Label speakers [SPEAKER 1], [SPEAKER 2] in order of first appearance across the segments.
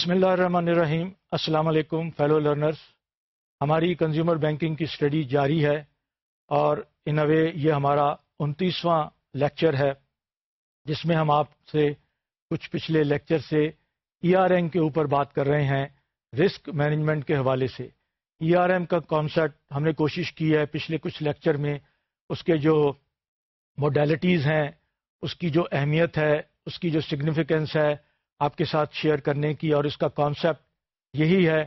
[SPEAKER 1] بسم اللہ الرحمن الرحیم۔ السلام علیکم فیلو لرنرز ہماری کنزیومر بینکنگ کی اسٹڈی جاری ہے اور ان وے یہ ہمارا انتیسواں لیکچر ہے، جس میں ہم آپ سے کچھ پچھلے لیکچر سے ای آر ایم کے اوپر بات کر رہے ہیں رسک مینجمنٹ کے حوالے سے۔ ای آر ایم کا کانسیپٹ ہم نے کوشش کی ہے پچھلے کچھ لیکچر میں۔ اس کے جو موڈیلٹیز ہیں، اس کی جو اہمیت ہے، اس کی جو سگنیفیکینس ہے آپ کے ساتھ شیئر کرنے کی اور اس کا کانسیپٹ یہی ہے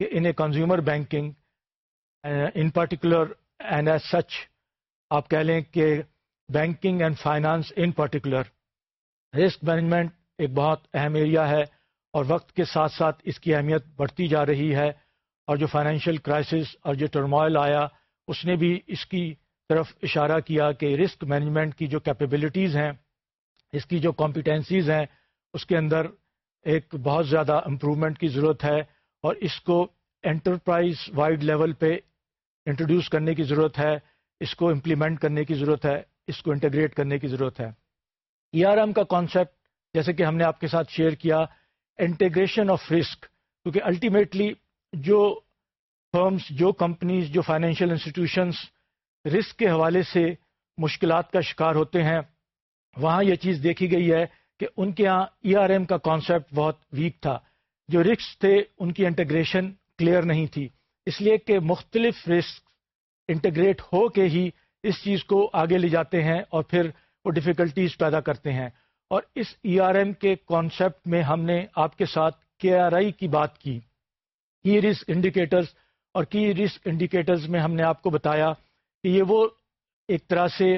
[SPEAKER 1] کہ in a consumer banking in particular and as such آپ کہہ لیں کہ banking and finance in particular risk management ایک بہت اہم ایریا ہے اور وقت کے ساتھ ساتھ اس کی اہمیت بڑھتی جا رہی ہے اور جو فائنینشیل کرائسس اور جو ٹرمائل آیا، اس نے بھی اس کی طرف اشارہ کیا کہ رسک مینجمنٹ کی جو کیپیبلٹیز ہیں، اس کی جو کمپیٹنسیز ہیں اس کے اندر ایک بہت زیادہ امپرومنٹ کی ضرورت ہے اور اس کو انٹرپرائز وائڈ لیول پہ انٹروڈیوس کرنے کی ضرورت ہے، اس کو امپلیمنٹ کرنے کی ضرورت ہے، اس کو انٹیگریٹ کرنے کی ضرورت ہے۔ ای آر ایم کا کانسیپٹ جیسے کہ ہم نے آپ کے ساتھ شیئر کیا انٹیگریشن آف رسک کیونکہ الٹیمیٹلی جو فرمز جو کمپنیز جو فائنینشیل انسٹیٹیوشنس رسک کے حوالے سے مشکلات کا شکار ہوتے ہیں، وہاں یہ چیز دیکھی گئی ہے کہ ان کے ہاں ای آر ایم کا کانسیپٹ بہت ویک تھا۔ جو رسک تھے، ان کی انٹیگریشن کلیئر نہیں تھی۔ اس لیے کہ مختلف رسک انٹیگریٹ ہو کے ہی اس چیز کو آگے لے جاتے ہیں اور پھر وہ ڈفیکلٹیز پیدا کرتے ہیں۔ اور اس ای آر ایم کے کانسیپٹ میں ہم نے آپ کے ساتھ کے آر آئی کی بات کی۔ کی رسک انڈیکیٹرز اور کی رسک انڈیکیٹرز میں ہم نے آپ کو بتایا کہ یہ وہ ایک طرح سے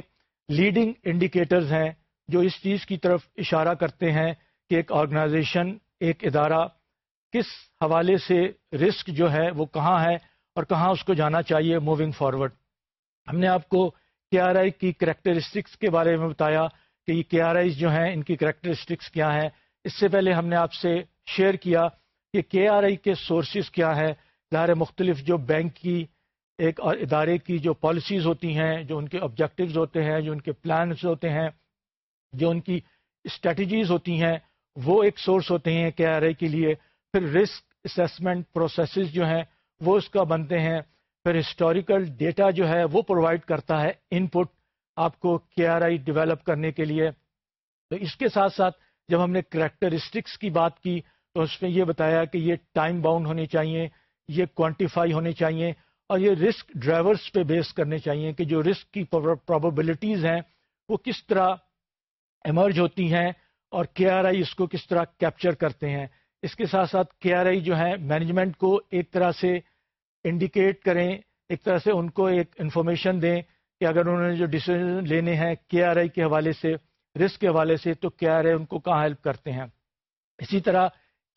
[SPEAKER 1] لیڈنگ انڈیکیٹرز ہیں۔ جو اس چیز کی طرف اشارہ کرتے ہیں کہ ایک آرگنائزیشن ایک ادارہ کس حوالے سے رسک جو ہے وہ کہاں ہے اور کہاں اس کو جانا چاہیے موونگ فارورڈ ہم نے آپ کو کے آر آئی کی کریکٹرسٹکس کے بارے میں بتایا کہ یہ کے آر آئیز جو ہیں، ان کی کریکٹرسٹکس کیا ہیں۔ اس سے پہلے ہم نے آپ سے شیئر کیا کہ کے آر آئی کے سورسز کیا ہے ظاہر مختلف جو بینک کی، ایک اور ادارے کی جو پالیسیز ہوتی ہیں، جو ان کے آبجیکٹیوز ہوتے ہیں، جو ان کے پلانس ہوتے ہیں۔ جو ان کی اسٹریٹجیز ہوتی ہیں، وہ ایک سورس ہوتے ہیں کے آر آئی کے لیے۔ پھر رسک اسیسمنٹ پروسیسز جو ہیں، وہ اس کا بنتے ہیں۔ پھر ہسٹوریکل ڈیٹا جو ہے، وہ پرووائڈ کرتا ہے ان پٹ آپ کو کے آر آئی ڈیولپ کرنے کے لیے۔ تو اس کے ساتھ ساتھ جب ہم نے کریکٹرسٹکس کی بات کی، تو اس میں یہ بتایا کہ یہ ٹائم باؤنڈ ہونی چاہیے یہ کوانٹیفائی ہونے چاہیے اور یہ رسک ڈرائیورس پہ بیس کرنے چاہیے کہ جو رسک کی پرابلٹیز ہیں، وہ کس طرح ایمرج ہوتی ہیں اور کے آر آئی اس کو کس طرح کیپچر کرتے ہیں۔ اس کے ساتھ ساتھ کے آر آئی جو ہے مینجمنٹ کو ایک طرح سے انڈیکیٹ کریں، ایک طرح سے ان کو ایک انفارمیشن دیں کہ اگر انہوں نے جو ڈیسیزن لینے ہیں کے آر آئی کے حوالے سے رسک کے حوالے سے، تو کے آر آئی ان کو کہاں ہیلپ کرتے ہیں۔ اسی طرح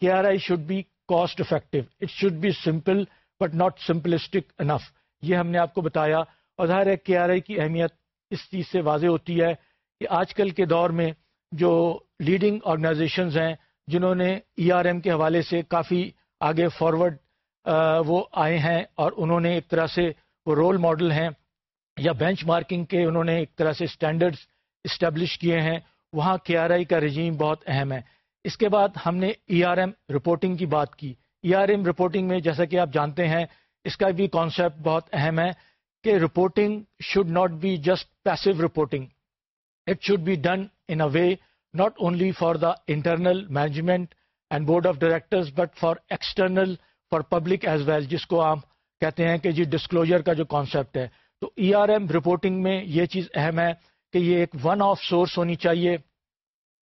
[SPEAKER 1] کے R I should be cost effective it should be simple but not simplistic enough یہ ہم نے آپ کو بتایا اور ظاہر ہے کے آر آئی کی اہمیت اس چیز سے واضح ہوتی ہے کہ آج کل کے دور میں جو لیڈنگ آرگنائزیشنز ہیں، جنہوں نے ای آر ایم کے حوالے سے کافی آگے فارورڈ وہ آئے ہیں اور انہوں نے ایک طرح سے وہ رول ماڈل ہیں یا بینچ مارکنگ کے انہوں نے ایک طرح سے اسٹینڈرڈس اسٹیبلش کیے ہیں۔ وہاں کے آر آئی کا رجیم بہت اہم ہے۔ اس کے بعد ہم نے ای آر ایم رپورٹنگ کی بات کی۔ ای آر ایم رپورٹنگ میں جیسا کہ آپ جانتے ہیں، اس کا بھی کانسیپٹ بہت اہم ہے کہ reporting should not be just passive reporting it should be done in a way not only for the internal management and board of directors but for external for public as well جس کو آپ کہتے ہیں کہ جی disclosure کا جو concept ہے۔ تو ای آر ایم رپورٹنگ میں یہ چیز اہم ہے کہ یہ ایک ون آف سورس ہونی چاہیے،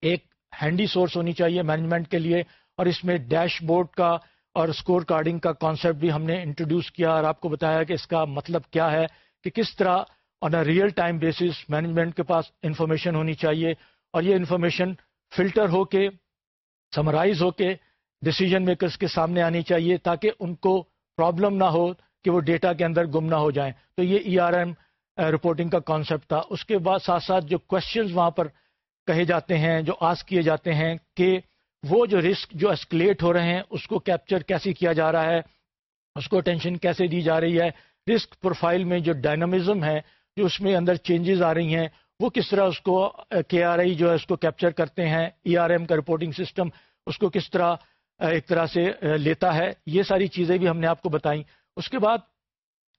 [SPEAKER 1] ایک ہینڈی سورس ہونی چاہیے مینجمنٹ کے لیے، اور اس میں ڈیش بورڈ کا اور اسکور کارڈنگ کا کانسیپٹ بھی ہم نے انٹروڈیوس کیا اور آپ کو بتایا کہ اس کا مطلب کیا ہے کہ کس طرح on a real time basis management کے پاس انفارمیشن ہونی چاہیے اور یہ انفارمیشن فلٹر ہو کے سمرائز ہو کے ڈسیزن میکرز کے سامنے آنی چاہیے تاکہ ان کو پرابلم نہ ہو کہ وہ ڈیٹا کے اندر گم نہ ہو جائیں۔ تو یہ ای آر ایم رپورٹنگ کا کانسیپٹ تھا۔ اس کے بعد ساتھ ساتھ جو کوشچنز وہاں پر کہے جاتے ہیں، جو آس کیے جاتے ہیں کہ وہ جو رسک جو اسکلیٹ ہو رہے ہیں، اس کو کیپچر کیسے کیا جا رہا ہے؟ اس کو اٹینشن کیسے دی جا رہی ہے؟ رسک پروفائل میں جو ڈائنامزم ہے جو اس میں اندر چینجز آ رہی ہیں، وہ کس طرح اس کو کے آر آئی جو ہے اس کو کیپچر کرتے ہیں ای آر ایم کا رپورٹنگ سسٹم اس کو کس طرح ایک طرح سے لیتا ہے، یہ ساری چیزیں بھی ہم نے آپ کو بتائیں۔ اس کے بعد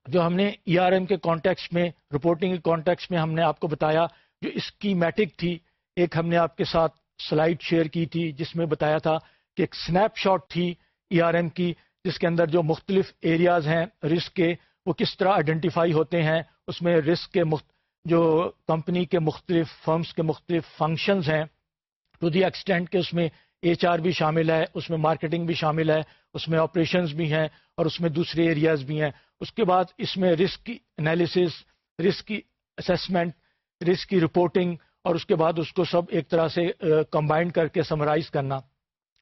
[SPEAKER 1] جو ہم نے ای آر ایم کے کانٹیکس میں رپورٹنگ کے کانٹیکس میں ہم نے آپ کو بتایا، جو اسکیمیٹک تھی، ایک ہم نے آپ کے ساتھ سلائڈ شیئر کی تھی، جس میں بتایا تھا کہ ایک سنیپ شاٹ تھی ای آر ایم کی، جس کے اندر جو مختلف ایریاز ہیں رسک کے وہ کس طرح آئیڈینٹیفائی ہوتے ہیں، اس میں رسک کے مخت، جو کمپنی کے مختلف فرمز کے مختلف فنکشنز ہیں ٹو دی ایکسٹینٹ کہ اس میں ایچ آر بھی شامل ہے، اس میں مارکیٹنگ بھی شامل ہے، اس میں آپریشنز بھی ہیں اور اس میں دوسرے ایریاز بھی ہیں۔ اس کے بعد اس میں رسک کی انالیسس رسک کی اسیسمنٹ رسک کی رپورٹنگ اور اس کے بعد اس کو سب ایک طرح سے کمبائن کر کے سمرائز کرنا۔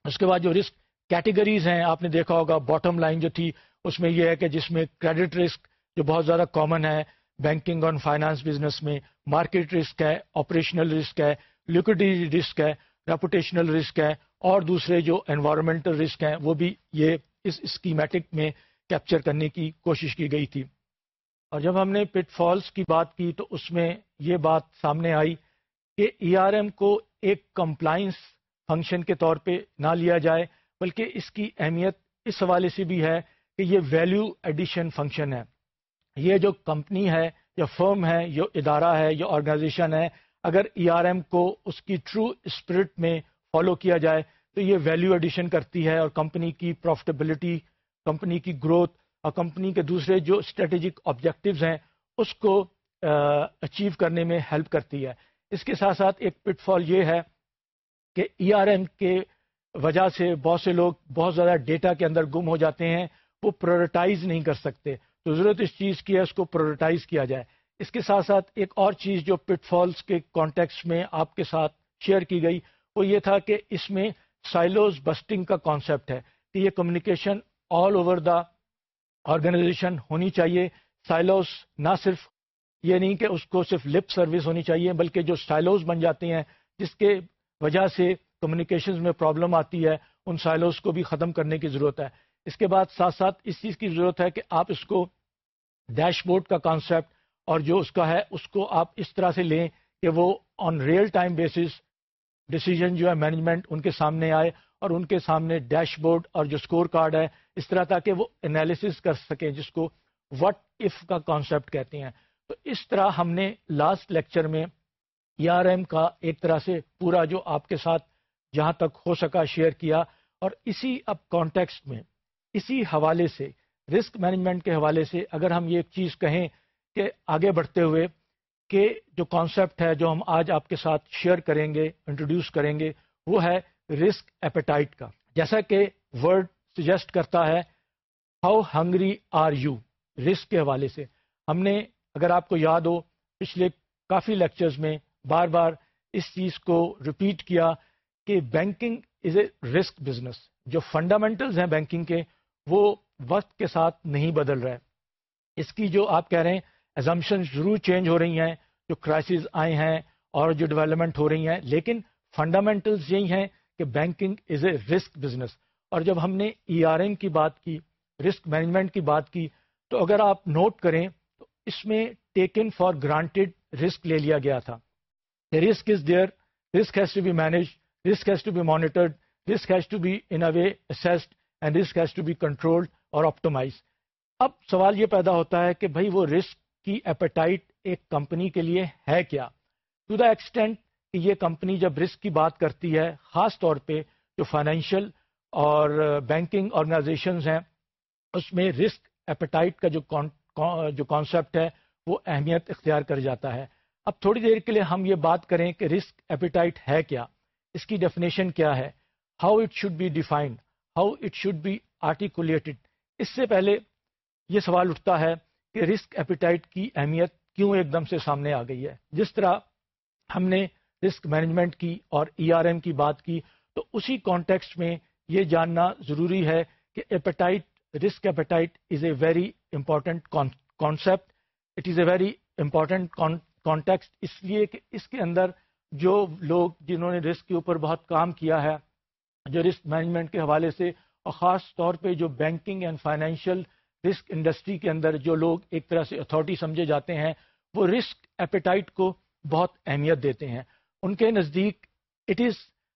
[SPEAKER 1] اس کے بعد جو رسک کیٹیگریز ہیں، آپ نے دیکھا ہوگا باٹم لائن جو تھی اس میں یہ ہے کہ جس میں کریڈٹ رسک جو بہت زیادہ کامن ہے بینکنگ اور فائنانس بزنس میں مارکیٹ رسک ہے آپریشنل رسک ہے لیکوڈیٹی رسک ہے ریپوٹیشنل رسک ہے، اور دوسرے جو انوائرمنٹل رسک ہیں، وہ بھی یہ اس اسکیمیٹک میں کیپچر کرنے کی کوشش کی گئی تھی۔ اور جب ہم نے پٹ فالس کی بات کی تو اس میں یہ بات سامنے آئی کہ ای آر ایم کو ایک کمپلائنس فنکشن کے طور پہ نہ لیا جائے، بلکہ اس کی اہمیت اس حوالے سے بھی ہے کہ یہ ویلیو ایڈیشن فنکشن ہے۔ یہ جو کمپنی ہے، یا فرم ہے، یا ادارہ ہے، یا آرگنائزیشن ہے، اگر ای آر ایم کو اس کی ٹرو اسپرٹ میں فالو کیا جائے، تو یہ ویلیو ایڈیشن کرتی ہے اور کمپنی کی پروفٹیبلٹی کمپنی کی گروتھ اور کمپنی کے دوسرے جو اسٹریٹجک آبجیکٹوز ہیں، اس کو اچیو کرنے میں ہیلپ کرتی ہے۔ اس کے ساتھ ساتھ ایک پٹ فال یہ ہے کہ ای آر ایم کے وجہ سے بہت سے لوگ بہت زیادہ ڈیٹا کے اندر گم ہو جاتے ہیں وہ پروریٹائز نہیں کر سکتے۔ تو ضرورت اس چیز کی ہے، اس کو پروریٹائز کیا جائے۔ اس کے ساتھ ساتھ ایک اور چیز جو پٹ فالس کے کانٹیکس میں آپ کے ساتھ شیئر کی گئی، وہ یہ تھا کہ اس میں سائلوز بسٹنگ کا کانسیپٹ ہے کہ یہ communication all over the organisation ہونی چاہیے۔ سائلوز نہ صرف یہ نہیں کہ اس کو صرف لپ سروس ہونی چاہیے، بلکہ جو سائلوز بن جاتے ہیں، جس کے وجہ سے کمیونیکیشن میں پرابلم آتی ہے، ان سائلوز کو بھی ختم کرنے کی ضرورت ہے۔ اس کے بعد ساتھ ساتھ اس چیز کی ضرورت ہے کہ آپ اس کو ڈیش بورڈ کا کانسیپٹ اور جو اس کا ہے اس کو آپ اس طرح سے لیں کہ وہ on real time basis decision جو ہے مینجمنٹ ان کے سامنے آئے اور ان کے سامنے ڈیش بورڈ اور جو اسکور کارڈ ہے اس طرح تاکہ وہ انالیسس کر سکیں جس کو وٹ ایف کا کانسیپٹ کہتے ہیں۔ تو اس طرح ہم نے لاسٹ لیکچر میں ای آر ایم کا ایک طرح سے پورا جو آپ کے ساتھ جہاں تک ہو سکا شیئر کیا اور اسی اب کانٹیکسٹ میں اسی حوالے سے، رسک مینجمنٹ کے حوالے سے اگر ہم یہ ایک چیز کہیں کہ آگے بڑھتے ہوئے کہ جو کانسیپٹ ہے جو ہم آج آپ کے ساتھ شیئر کریں گے انٹروڈیوس کریں گے، وہ ہے رسک ایپیٹائٹ کا۔ جیسا کہ ورڈ سجیسٹ کرتا ہے how hungry are you risk کے حوالے سے۔ ہم نے، اگر آپ کو یاد ہو، پچھلے کافی لیکچرز میں بار بار اس چیز کو ریپیٹ کیا کہ banking is a risk business جو فنڈامنٹلز ہیں بینکنگ کے وہ وقت کے ساتھ نہیں بدل رہے۔ اس کی جو آپ کہہ رہے ہیں ایزمپشن ضرور چینج ہو رہی ہیں، جو کرائسز آئے ہیں اور جو ڈیولپمنٹ ہو رہی ہیں، لیکن فنڈامنٹلز یہی ہیں کہ banking is a risk business اور جب ہم نے ای آر ایم کی بات کی رسک مینجمنٹ کی بات کی، تو اگر آپ نوٹ کریں، تو اس میں ٹیکن فار گرانٹیڈ رسک لے لیا گیا تھا۔ Risk is there risk has to be manage risk has to be monitored risk has to be in a way assessed and risk has to be controlled اور optimise اب سوال یہ پیدا ہوتا ہے کہ بھائی وہ رسک کی ایپیٹائٹ ایک کمپنی کے لیے ہے کیا؟ ٹو دا ایکسٹینٹ کہ یہ کمپنی جب رسک کی بات کرتی ہے، خاص طور پہ جو فائنینشیل اور بینکنگ آرگنائزیشنز ہیں، اس میں رسک ایپیٹائٹ کا جو جو کانسیپٹ ہے، وہ اہمیت اختیار کر جاتا ہے۔ اب تھوڑی دیر کے لیے ہم یہ بات کریں کہ رسک ایپیٹائٹ ہے کیا؟ اس کی ڈیفینیشن کیا ہے؟ How it should be defined how it should be articulated. اس سے پہلے یہ سوال اٹھتا ہے کہ رسک ایپیٹائٹ کی اہمیت کیوں ایک دم سے سامنے آ گئی ہے؟ جس طرح ہم نے رسک مینجمنٹ کی اور ای آر ایم کی بات کی، تو اسی کانٹیکسٹ میں یہ جاننا ضروری ہے کہ appetite, risk appetite is a very important concept it is a very important context اس لیے کہ اس کے اندر جو لوگ جنہوں نے رسک کے اوپر بہت کام کیا ہے جو رسک مینجمنٹ کے حوالے سے اور خاص طور پہ جو banking and financial risk industry کے اندر جو لوگ ایک طرح سے اتھارٹی سمجھے جاتے ہیں، وہ رسک ایپیٹائٹ کو بہت اہمیت دیتے ہیں۔ ان کے نزدیک it is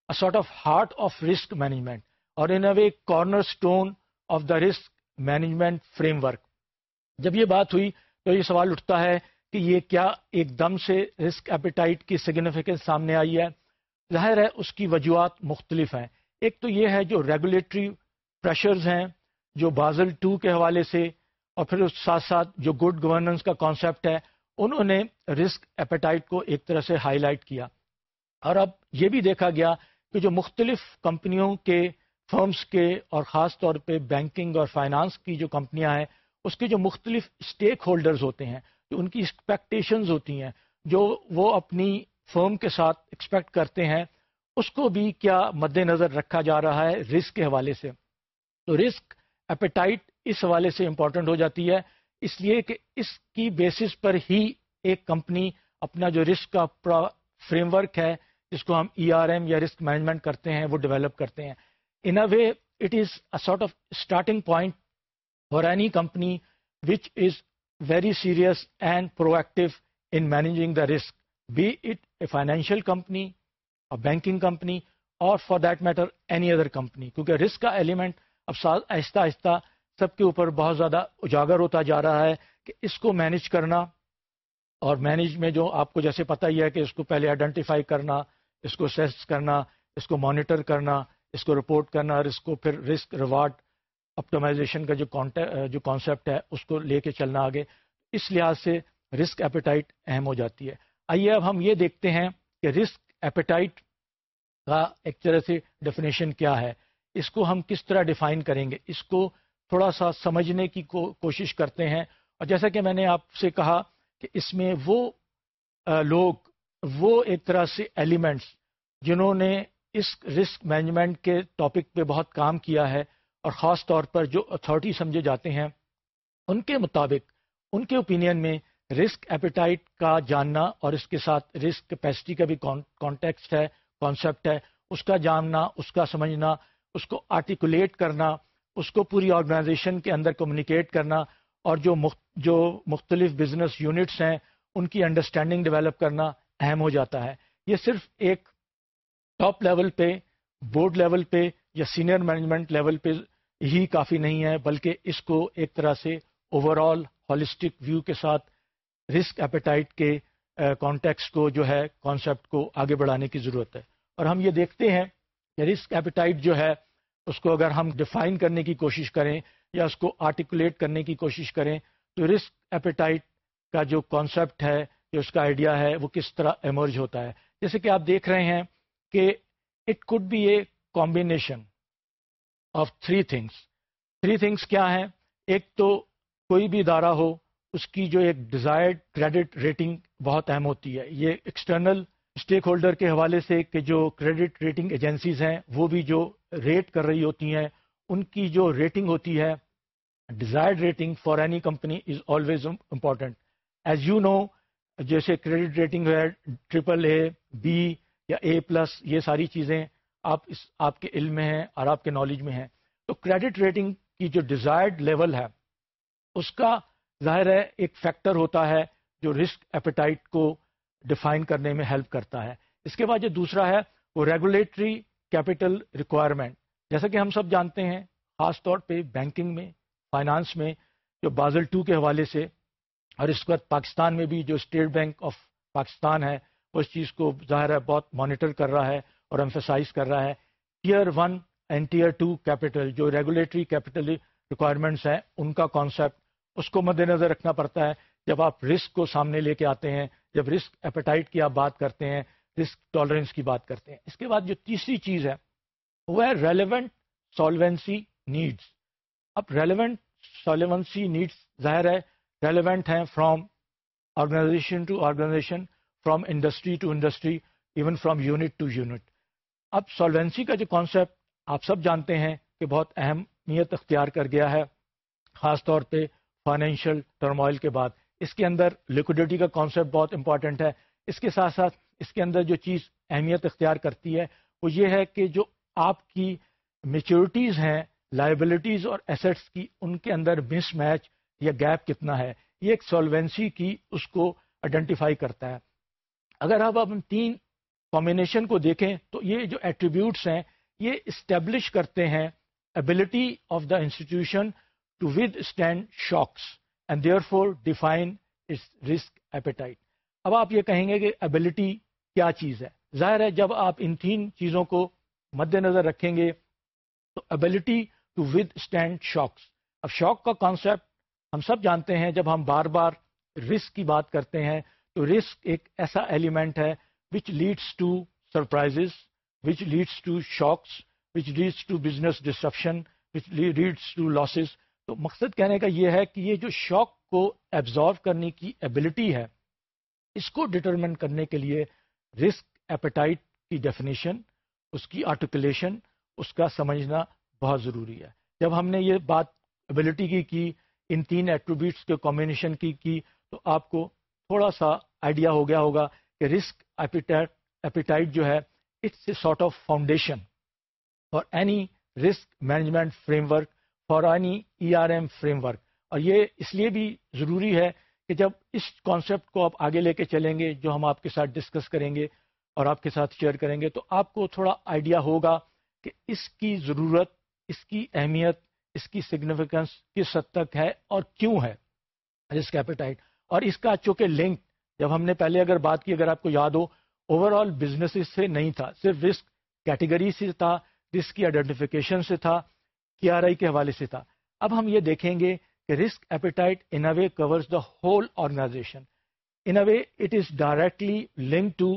[SPEAKER 1] a sort of heart of risk management اور in a way cornerstone of the risk management framework جب یہ بات ہوئی تو یہ سوال اٹھتا ہے کہ یہ کیا ایک دم سے رسک ایپیٹائٹ کی سگنیفیکینس سامنے آئی ہے؟ ظاہر ہے اس کی وجوہات مختلف ہیں۔ ایک تو یہ ہے جو ریگولیٹری پریشرز ہیں، جو بازل ٹو کے حوالے سے، اور پھر اس ساتھ ساتھ جو گڈ گورننس کا کانسیپٹ ہے، انہوں نے رسک ایپیٹائٹ کو ایک طرح سے ہائی لائٹ کیا۔ اور اب یہ بھی دیکھا گیا کہ جو مختلف کمپنیوں کے فرمز کے اور خاص طور پہ بینکنگ اور فائنانس کی جو کمپنیاں ہیں، اس کے جو مختلف اسٹیک ہولڈرز ہوتے ہیں، جو ان کی ایکسپیکٹیشنز ہوتی ہیں، جو وہ اپنی فرم کے ساتھ ایکسپیکٹ کرتے ہیں اس کو بھی کیا مد نظر رکھا جا رہا ہے رسک کے حوالے سے۔ تو رسک ایپیٹائٹ اس حوالے سے امپورٹنٹ ہو جاتی ہے، اس لیے کہ اس کی بیسس پر ہی ایک کمپنی اپنا جو رسک کا فریم ورک ہے، جس کو ہم ای آر ایم یا رسک مینجمنٹ کرتے ہیں، وہ ڈیولپ کرتے ہیں۔ In a way, it is a sort of starting point for any company which is very serious and proactive in managing the risk, be it a financial company banking company اور for that matter any other company کیونکہ risk کا element اب آہستہ آہستہ سب کے اوپر بہت زیادہ اجاگر ہوتا جا رہا ہے کہ اس کو مینج کرنا اور مینج میں جو آپ کو جیسے پتہ ہی ہے کہ اس کو پہلے آئیڈینٹیفائی کرنا، اس کو سیس کرنا، اس کو مانیٹر کرنا، اس کو رپورٹ کرنا اور اس کو پھر رسک ریوارڈ اپٹومائزیشن کا جو جو کانسیپٹ ہے اس کو لے کے چلنا آگے۔ اس لحاظ سے رسک ایپیٹائٹ اہم ہو جاتی ہے۔ آئیے اب ہم یہ دیکھتے ہیں کہ رسک ایپیٹائٹ کا ایک طرح سے ڈیفینیشن کیا ہے۔ اس کو ہم کس طرح ڈیفائن کریں گے؟ اس کو تھوڑا سا سمجھنے کی کو کوشش کرتے ہیں۔ اور جیسا کہ میں نے آپ سے کہا کہ اس میں وہ لوگ، وہ ایک طرح سے ایلیمنٹس جنہوں نے اس رسک مینجمنٹ کے ٹاپک پہ بہت کام کیا ہے۔ اور خاص طور پر جو اتھارٹی سمجھے جاتے ہیں، ان کے مطابق، ان کے اوپینین میں رسک ایپیٹائٹ کا جاننا اور اس کے ساتھ رسک کیپیسٹی کا بھی کانٹیکسٹ ہے کانسیپٹ ہے۔ اس کا جاننا، اس کا سمجھنا، اس کو آرٹیکولیٹ کرنا، اس کو پوری آرگنائزیشن کے اندر کمیونیکیٹ کرنا اور جو جو مختلف بزنس یونٹس ہیں، ان کی انڈرسٹینڈنگ ڈیولپ کرنا اہم ہو جاتا ہے۔ یہ صرف ایک ٹاپ لیول پہ بورڈ لیول پہ یا سینئر مینجمنٹ لیول پہ ہی کافی نہیں ہے، بلکہ اس کو ایک طرح سے اوور آل ہالسٹک ویو کے ساتھ رسک ایپیٹائٹ کے کانٹیکس کو جو ہے کانسیپٹ کو آگے بڑھانے کی ضرورت ہے۔ اور ہم یہ دیکھتے ہیں کہ رسک ایپیٹائٹ جو ہے، اس کو اگر ہم ڈیفائن کرنے کی کوشش کریں یا اس کو آرٹیکولیٹ کرنے کی کوشش کریں، تو رسک ایپیٹائٹ کا جو کانسیپٹ ہے، جو اس کا آئیڈیا ہے، وہ کس طرح ایمرج ہوتا ہے۔ جیسے کہ آپ دیکھ رہے ہیں کہ it could be a combination of three things three things کیا ہیں؟ ایک تو کوئی بھی ادارہ ہو اس کی جو ایک ڈیزائرڈ کریڈٹ ریٹنگ بہت اہم ہوتی ہے۔ یہ ایکسٹرنل اسٹیک ہولڈر کے حوالے سے کہ جو کریڈٹ ریٹنگ ایجنسیز ہیں، وہ بھی جو ریٹ کر رہی ہوتی ہیں، ان کی جو ریٹنگ ہوتی ہے desired rating for any company is always important as you know جیسے کریڈٹ ریٹنگ ہے ٹریپل اے بی یا اے پلس یہ ساری چیزیں آپ اس، آپ کے علم میں ہیں اور آپ کے نالج میں ہیں۔ تو کریڈٹ ریٹنگ کی جو ڈیزائرڈ لیول ہے، اس کا ظاہر ہے، ایک فیکٹر ہوتا ہے جو رسک ایپیٹائٹ کو ڈیفائن کرنے میں ہیلپ کرتا ہے۔ اس کے بعد جو دوسرا ہے، وہ ریگولیٹری کیپٹل ریکوائرمنٹ جیسا کہ ہم سب جانتے ہیں، خاص طور پہ بینکنگ میں فائنانس میں، جو بازل ٹو کے حوالے سے، اور اس وقت پاکستان میں بھی جو اسٹیٹ بینک آف پاکستان ہے اس چیز کو ظاہر ہے بہت مانیٹر کر رہا ہے اور ایمفیسائز کر رہا ہے۔ Tier one and tier two capital جو ریگولیٹری کیپٹل ریکوائرمنٹس ہیں، ان کا کانسیپٹ اس کو مد نظر رکھنا پڑتا ہے۔ جب آپ رسک کو سامنے لے کے آتے ہیں، جب رسک ایپیٹائٹ کی آپ بات کرتے ہیں، رسک ٹالرنس کی بات کرتے ہیں، اس کے بعد جو تیسری چیز ہے، وہ ہے ریلیونٹ سالوینسی نیڈس اب ریلیونٹ سالوینسی نیڈس ظاہر ہے ریلیونٹ ہیں from organisation to organisation from industry to industry even from unit to unit اب سالوینسی کا جو کانسیپٹ آپ سب جانتے ہیں کہ بہت اہمیت اختیار کر گیا ہے، خاص طور پہ فائنینشیل ٹرموائل کے بعد۔ اس کے اندر لیکوڈیٹی کا کانسیپٹ بہت امپارٹنٹ ہے۔ اس کے ساتھ ساتھ اس کے اندر جو چیز اہمیت اختیار کرتی ہے وہ یہ ہے کہ جو آپ کی میچورٹیز ہیں لائبلٹیز اور ایسٹس کی، ان کے اندر مس میچ یا گیپ کتنا ہے۔ یہ ایک سالوینسی کی اس کو آئیڈینٹیفائی کرتا ہے۔ اگر آپ ہم تین کمبینیشن کو دیکھیں تو یہ جو ایٹریبیوٹس ہیں، یہ اسٹیبلش کرتے ہیں ability of the institution to withstand shocks and therefore define its risk appetite اب آپ یہ کہیں گے کہ ابلٹی کیا چیز ہے؟ ظاہر ہے جب آپ ان تین چیزوں کو مد نظر رکھیں گے تو ability to withstand shocks اب شاک کا کانسیپٹ ہم سب جانتے ہیں، جب ہم بار بار رسک کی بات کرتے ہیں تو رسک ایک ایسا ایلیمنٹ ہے which leads to surprise which leads to shocks which leads to business disruption which leads to losses تو مقصد کہنے کا یہ ہے کہ یہ جو شاک کو ایبزارو کرنے کی ایبلٹی ہے، اس کو ڈٹرمن کرنے کے لیے رسک ایپیٹائٹ کی ڈیفینیشن اس کی آرٹیکولیشن اس کا سمجھنا بہت ضروری ہے۔ جب ہم نے یہ بات ابلٹی کی کی، ان تین ایٹریبیوٹس کے کمبینیشن کی کی، تو آپ کو تھوڑا سا آئیڈیا ہو گیا ہوگا کہ رسک ایپیٹائٹ جو ہے it's a sort of foundation for any risk management framework for any E R M framework اور یہ اس لیے بھی ضروری ہے کہ جب اس کانسیپٹ کو آپ آگے لے کے چلیں گے، جو ہم آپ کے ساتھ ڈسکس کریں گے اور آپ کے ساتھ شیئر کریں گے، تو آپ کو تھوڑا آئیڈیا ہوگا کہ اس کی ضرورت، اس کی اہمیت، اس کی سگنیفیکنس کس حد تک ہے اور کیوں ہے رسک ایپیٹائٹ اور اس کا چونکہ لنک جب ہم نے پہلے اگر بات کی، اگر آپ کو یاد ہو اوور آل بزنس سے نہیں تھا، صرف رسک کیٹیگری سے تھا رسک کی آئیڈینٹیفیکیشن سے تھا کی آر آئی کے حوالے سے تھا۔ اب ہم یہ دیکھیں گے کہ risk appetite in a way covers the whole organisation in a way it is directly link to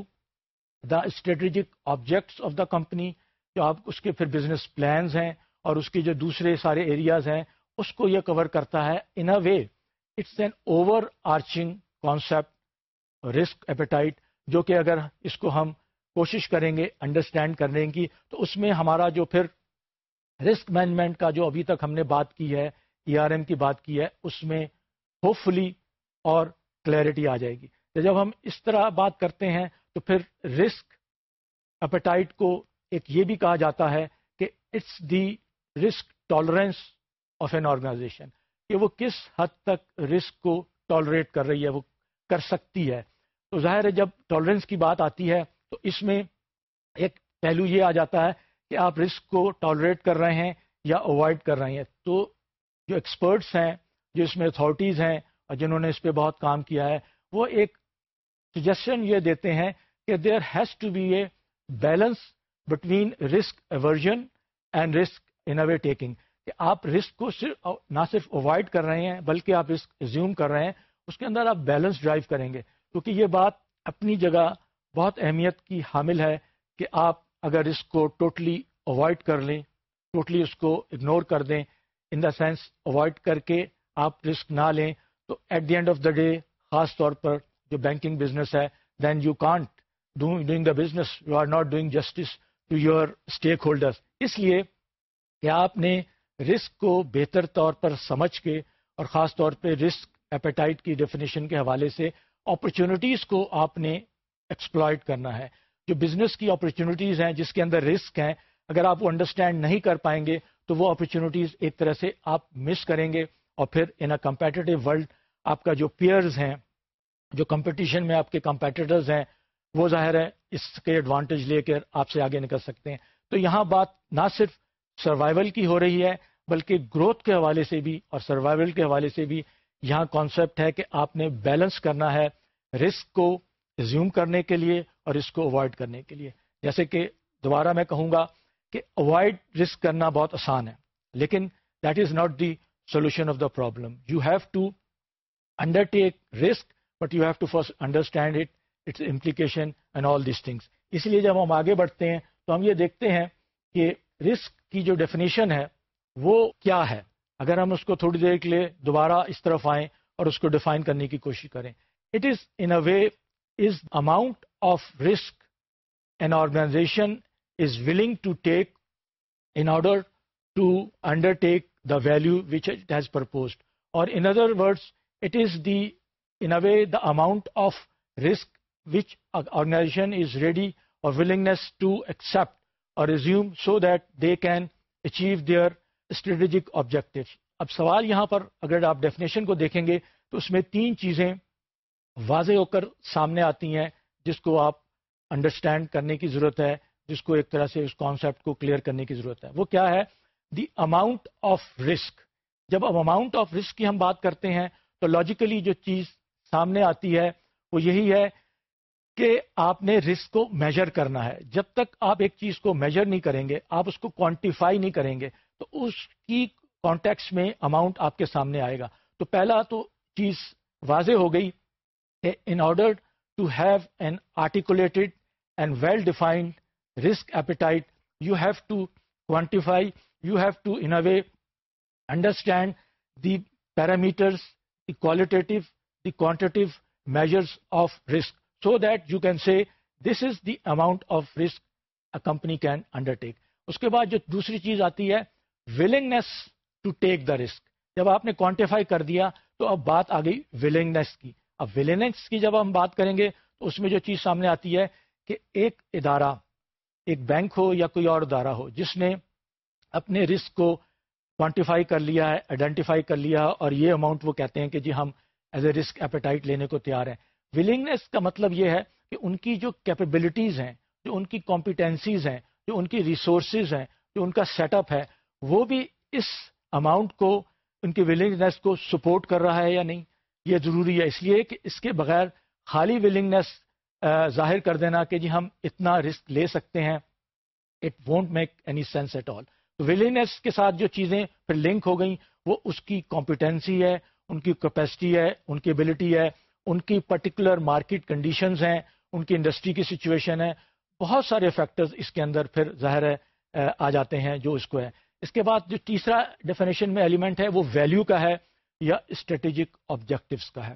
[SPEAKER 1] the strategic objects of the company جو آپ اس کے پھر بزنس پلانز ہیں اور اس کے جو دوسرے سارے ایریاز ہیں، اس کو یہ کور کرتا ہے in a way it's an overarching concept risk appetite جو کہ اگر اس کو ہم کوشش کریں گے انڈرسٹینڈ کرنے کی، تو اس میں ہمارا جو پھر رسک مینجمنٹ کا جو ابھی تک ہم نے بات کی ہے ای آر ایم کی بات کی ہے، اس میں ہوپ فلی اور کلیئرٹی آ جائے گی۔ جب ہم اس طرح بات کرتے ہیں، تو پھر رسک، اپیٹائٹ کو ایک یہ بھی کہا جاتا ہے کہ it's the risk tolerance of an organisation, کہ وہ کس حد تک رسک کو ٹالریٹ کر رہی ہے، وہ کر سکتی ہے۔ تو ظاہر ہے، جب ٹالرنس کی بات آتی ہے، تو اس میں ایک پہلو یہ آ جاتا ہے کہ آپ رسک کو ٹالریٹ کر رہے ہیں یا اوائڈ کر رہے ہیں۔ تو جو ایکسپرٹس ہیں، جو اس میں اتھارٹیز ہیں اور جنہوں نے اس پہ بہت کام کیا ہے، وہ ایک سجیشن یہ دیتے ہیں کہ there has to be a balance between risk aversion and risk in way taking. کہ آپ رسک کو صرف نہ صرف اوائڈ کر رہے ہیں، بلکہ آپ رسک زیوم کر رہے ہیں، اس کے اندر آپ بیلنس ڈرائیو کریں گے۔ کیونکہ یہ بات اپنی جگہ بہت اہمیت کی حامل ہے کہ آپ اگر رسک کو ٹوٹلی اوائڈ کر لیں ٹوٹلی اس کو اگنور کر دیں ان دا سینس اوائڈ کر کے آپ رسک نہ لیں، تو at the end of the day خاص طور پر جو بینکنگ بزنس ہے then you can't doing the business you are not doing justice to your stakeholder اس لیے کہ آپ نے رسک کو بہتر طور پر سمجھ کے اور خاص طور پہ رسک ایپیٹائٹ کی ڈیفینیشن کے حوالے سے اپرچونیٹیز کو آپ نے ایکسپلائٹ کرنا ہے۔ جو بزنس کی اپرچونیٹیز ہیں، جس کے اندر رسک ہیں، اگر آپ وہ انڈرسٹینڈ نہیں کر پائیں گے، تو وہ اپرچونیٹیز ایک طرح سے آپ مس کریں گے اور پھر ان اے کمپیٹیو ورلڈ آپ کا جو پیئرز ہیں، جو کمپٹیشن میں آپ کے کمپیٹیٹرز ہیں، وہ ظاہر ہے اس کے ایڈوانٹیج لے کر آپ سے آگے نکل سکتے ہیں۔ تو یہاں بات نہ صرف سروائول کی ہو رہی ہے، بلکہ گروتھ کے حوالے سے بھی اور سروائول کے حوالے سے بھی یہاں کانسیپٹ ہے کہ آپ نے بیلنس کرنا ہے رسک کو زیوم کرنے کے لیے اور اس کو اوائڈ کرنے کے لیے۔ جیسے کہ دوبارہ میں کہوں گا کہ اوائڈ رسک کرنا بہت آسان ہے، لیکن that is not the solution of the problem you have to undertake risk but you have to first understand it its implication and all these things اس لیے جب ہم آگے بڑھتے ہیں تو ہم یہ دیکھتے ہیں کہ رسک کی جو ڈیفینیشن ہے، وہ کیا ہے؟ اگر ہم اس کو تھوڑی دیر کے لیے دوبارہ اس طرف آئیں اور اس کو ڈیفائن کرنے کی کوشش کریں۔ It is in a way is amount of risk an organisation is willing to take in order to undertake the value which it has proposed اور in other words it is the in a way the amount of risk which organisation is ready اور willingness to accept اور resume so that they can achieve their strategic objective اب سوال یہاں پر اگر آپ definition کو دیکھیں گے تو اس میں تین چیزیں واضح ہو کر سامنے آتی ہیں، جس کو آپ انڈرسٹینڈ کرنے کی ضرورت ہے، جس کو ایک طرح سے اس کانسیپٹ کو کلیئر کرنے کی ضرورت ہے۔ وہ کیا ہے؟ دی اماؤنٹ آف رسک جب اب اماؤنٹ آف رسک کی ہم بات کرتے ہیں، تو لاجیکلی جو چیز سامنے آتی ہے، وہ یہی ہے کہ آپ نے رسک کو میجر کرنا ہے۔ جب تک آپ ایک چیز کو میجر نہیں کریں گے، آپ اس کو کوانٹیفائی نہیں کریں گے، تو اس کی کانٹیکس میں اماؤنٹ آپ کے سامنے آئے گا۔ تو پہلا تو چیز واضح ہو گئی۔ In order to have an articulated and well defined risk appetite you have to quantify you have to in way understand the parameters the qualitative the quantitative measures of risk so that you can see this is the amount of risk a company can undertake اس کے بعد جو دوسری چیز آتی ہے willingness to take the risk جب آپ نے کوانٹیفائی کر دیا تو اب بات آ گئی ولنگنیس کی اب ولنگنیس کی جب ہم بات کریں گے تو اس میں جو چیز سامنے آتی ہے کہ ایک ادارہ، ایک بینک ہو یا کوئی اور ادارہ ہو، جس نے اپنے رسک کو کوانٹیفائی کر لیا ہے آئیڈینٹیفائی کر لیا اور یہ اماؤنٹ وہ کہتے ہیں کہ جی ہم ایز اے رسک ایپیٹائٹ لینے کو تیار ہیں۔ ولنگنیس کا مطلب یہ ہے کہ ان کی جو کیپیبلٹیز ہیں، جو ان کی کمپیٹنسیز ہیں، جو ان کی ریسورسز ہیں، جو ان کا سیٹ اپ ہے، وہ بھی اس اماؤنٹ کو، ان کی ولنگنیس کو سپورٹ کر رہا ہے یا نہیں؟ یہ ضروری ہے۔ اس لیے کہ اس کے بغیر خالی ولنگنیس ظاہر کر دینا کہ جی ہم اتنا رسک لے سکتے ہیں it won't make any sense at all willingness کے ساتھ جو چیزیں پھر لنک ہو گئیں، وہ اس کی کمپیٹنسی ہے، ان کی کیپیسٹی ہے، ان کی ابلٹی ہے، ان کی پرٹیکولر مارکیٹ کنڈیشنز ہیں، ان کی انڈسٹری کی سچویشن ہے بہت سارے فیکٹرز اس کے اندر پھر ظاہر ہے، آ جاتے ہیں جو اس کو ہے۔ اس کے بعد جو تیسرا ڈیفینیشن میں ایلیمنٹ ہے، وہ ویلیو کا ہے۔ یا اسٹریٹجک آبجیکٹوس کا ہے۔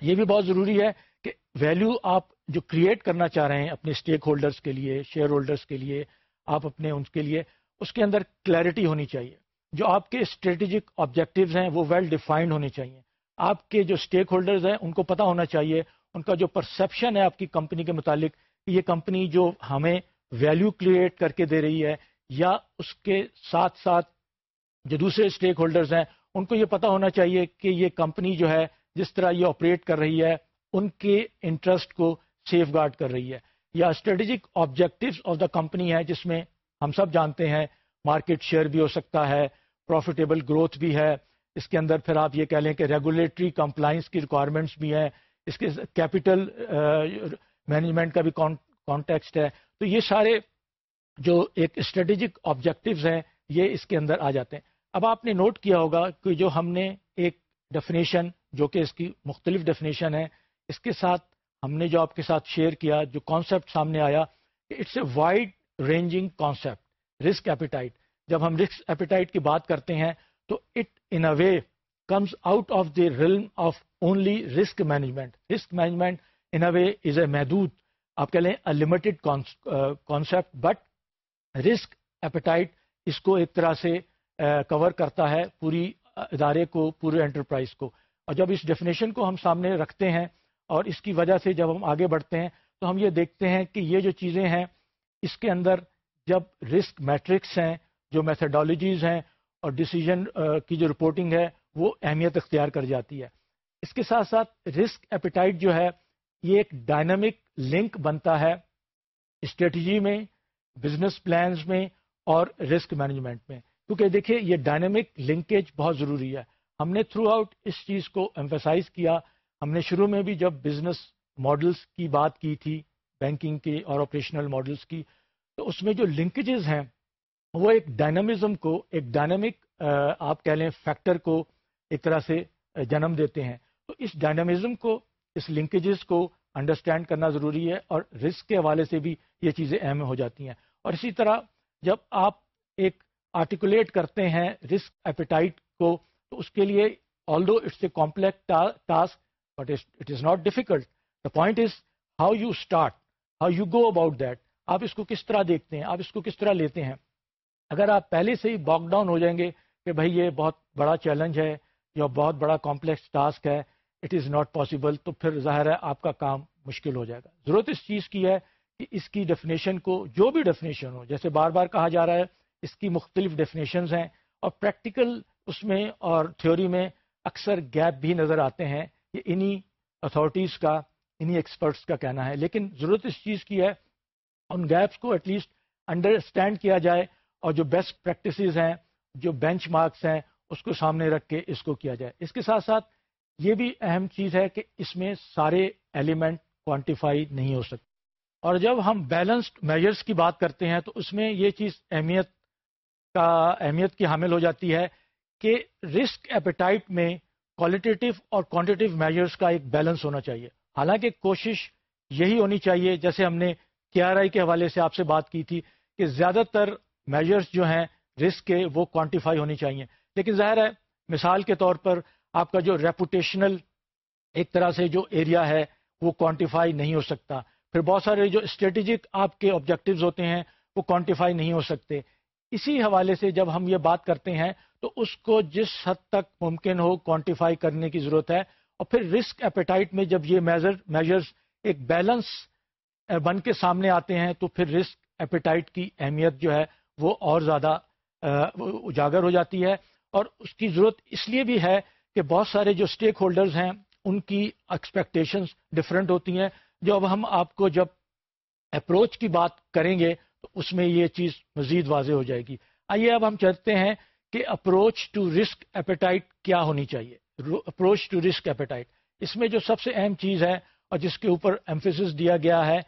[SPEAKER 1] یہ بھی بہت ضروری ہے کہ ویلیو آپ جو کریٹ کرنا چاہ رہے ہیں اپنے اسٹیک ہولڈرس کے لیے شیئر ہولڈرس کے لیے، آپ اپنے ان کے لیے، اس کے اندر کلیئرٹی ہونی چاہیے۔ جو آپ کے اسٹریٹجک آبجیکٹیوز ہیں وہ ویل ڈیفائنڈ ہونے چاہیے۔ آپ کے جو اسٹیک ہولڈرز ہیں ان کو پتا ہونا چاہیے، ان کا جو پرسپشن ہے آپ کی کمپنی کے متعلق کہ یہ کمپنی جو ہمیں ویلیو کریٹ کر کے دے رہی ہے یا اس کے ساتھ ساتھ جو دوسرے اسٹیک ہولڈرز ہیں ان کو یہ پتا ہونا چاہیے کہ یہ کمپنی جو ہے، جس طرح یہ آپریٹ کر رہی ہے، ان کے انٹرسٹ کو سیف گارڈ کر رہی ہے۔ یا strategic objective of the company ہے، جس میں ہم سب جانتے ہیں مارکیٹ شیئر بھی ہو سکتا ہے پروفیٹیبل گروتھ بھی ہے۔ اس کے اندر پھر آپ یہ کہہ لیں کہ ریگولیٹری کمپلائنس کی ریکوائرمنٹس بھی ہیں۔ اس کے کیپٹل مینجمنٹ uh, کا بھی کانٹیکسٹ ہے۔ تو یہ سارے جو ایک اسٹریٹجک آبجیکٹوز ہیں، یہ اس کے اندر آ جاتے ہیں۔ اب آپ نے نوٹ کیا ہوگا کہ جو ہم نے ایک ڈیفینیشن جو کہ اس کی مختلف ڈیفینیشن ہے اس کے ساتھ ہم نے جو آپ کے ساتھ شیئر کیا، جو کانسیپٹ سامنے آیا، کہ it's a wide ranging concept risk appetite جب ہم رسک ایپیٹائٹ کی بات کرتے ہیں تو it in a way comes out of the realm of only risk management risk management in a way is a محدود آپ کہہ لیں limited concept but risk appetite اس کو ایک طرح سے کور کرتا ہے پوری ادارے کو، پورے انٹرپرائز کو۔ اور جب اس ڈیفینیشن کو ہم سامنے رکھتے ہیں اور اس کی وجہ سے جب ہم آگے بڑھتے ہیں تو ہم یہ دیکھتے ہیں کہ یہ جو چیزیں ہیں، اس کے اندر جب رسک میٹرکس ہیں، جو میتھڈالوجیز ہیں اور ڈسیزن کی جو رپورٹنگ ہے، وہ اہمیت اختیار کر جاتی ہے۔ اس کے ساتھ ساتھ رسک ایپیٹائٹ جو ہے، یہ ایک ڈائنامک لنک بنتا ہے اسٹریٹجی میں بزنس پلانز میں اور رسک مینجمنٹ میں۔ کیونکہ دیکھیں یہ ڈائنامک لنکیج بہت ضروری ہے۔ ہم نے تھرو آؤٹ اس چیز کو ایمفیسائز کیا۔ ہم نے شروع میں بھی جب بزنس ماڈلس کی بات کی تھی بینکنگ کے اور آپریشنل ماڈلس کی، تو اس میں جو لنکیجز ہیں، وہ ایک ڈائنامزم کو، ایک ڈائنامک آپ کہہ لیں فیکٹر کو ایک طرح سے جنم دیتے ہیں۔ تو اس ڈائنامزم کو، اس لنکیجز کو انڈرسٹینڈ کرنا ضروری ہے اور رسک کے حوالے سے بھی یہ چیزیں اہم ہو جاتی ہیں۔ اور اسی طرح جب آپ ایک آرٹیکولیٹ کرتے ہیں رسک ایپیٹائٹ کو، تو اس کے لیے although it's a complex task but it is not difficult the point is how you start how you go about that آپ اس کو کس طرح دیکھتے ہیں؟ آپ اس کو کس طرح لیتے ہیں؟ اگر آپ پہلے سے ہی باک ڈاؤن ہو جائیں گے کہ بھائی یہ بہت بڑا چیلنج ہے، یا بہت بڑا کمپلیکس ٹاسک ہے اٹ از ناٹ پاسبل تو پھر ظاہر ہے آپ کا کام مشکل ہو جائے گا۔ ضرورت اس چیز کی ہے کہ اس کی ڈیفینیشن کو، جو بھی ڈیفینیشن ہو، جیسے بار بار کہا جا رہا ہے اس کی مختلف ڈیفینیشنز ہیں اور پریکٹیکل اس میں اور تھیوری میں اکثر گیپ بھی نظر آتے ہیں۔ یہ انہی اتھارٹیز کا، انہی ایکسپرٹس کا کہنا ہے۔ لیکن ضرورت اس چیز کی ہے، ان گیپس کو ایٹ لیسٹ انڈرسٹینڈ کیا جائے اور جو بیسٹ پریکٹسز ہیں، جو بینچ مارکس ہیں، اس کو سامنے رکھ کے اس کو کیا جائے۔ اس کے ساتھ ساتھ یہ بھی اہم چیز ہے کہ اس میں سارے ایلیمنٹ کوانٹیفائی نہیں ہو سکتے۔ اور جب ہم بیلنسڈ میجرس کی بات کرتے ہیں تو اس میں یہ چیز اہمیت کا اہمیت کی حامل ہو جاتی ہے کہ رسک ایپیٹائٹ میں کوالٹیٹیو اور کوانٹیٹیو میجرس کا ایک بیلنس ہونا چاہیے۔ حالانکہ کوشش یہی ہونی چاہیے، جیسے ہم نے کے آر آئی کے حوالے سے آپ سے بات کی تھی، کہ زیادہ تر میجرس جو ہیں رسک کے وہ کوانٹیفائی ہونی چاہیے۔ لیکن ظاہر ہے، مثال کے طور پر آپ کا جو ریپوٹیشنل ایک طرح سے جو ایریا ہے، وہ کوانٹیفائی نہیں ہو سکتا۔ پھر بہت سارے جو اسٹریٹجک آپ کے آبجیکٹوز ہوتے ہیں، وہ کوانٹیفائی نہیں ہو سکتے۔ اسی حوالے سے جب ہم یہ بات کرتے ہیں تو اس کو جس حد تک ممکن ہو کوانٹیفائی کرنے کی ضرورت ہے اور پھر رسک ایپیٹائٹ میں جب یہ میجر میجرز ایک بیلنس بن کے سامنے آتے ہیں تو پھر رسک ایپیٹائٹ کی اہمیت جو ہے وہ اور زیادہ اجاگر ہو جاتی ہے اور اس کی ضرورت اس لیے بھی ہے کہ بہت سارے جو اسٹیک ہولڈرز ہیں ان کی ایکسپیکٹیشنز ڈفرینٹ ہوتی ہیں۔ جو اب ہم آپ کو جب اپروچ کی بات کریں گے تو اس میں یہ چیز مزید واضح ہو جائے گی۔ آئیے اب ہم چاہتے ہیں کہ اپروچ ٹو رسک ایپیٹائٹ کیا ہونی چاہیے۔ اپروچ ٹو رسک ایپیٹائٹ اس میں جو سب سے اہم چیز ہے اور جس کے اوپر ایمفیسس دیا گیا ہے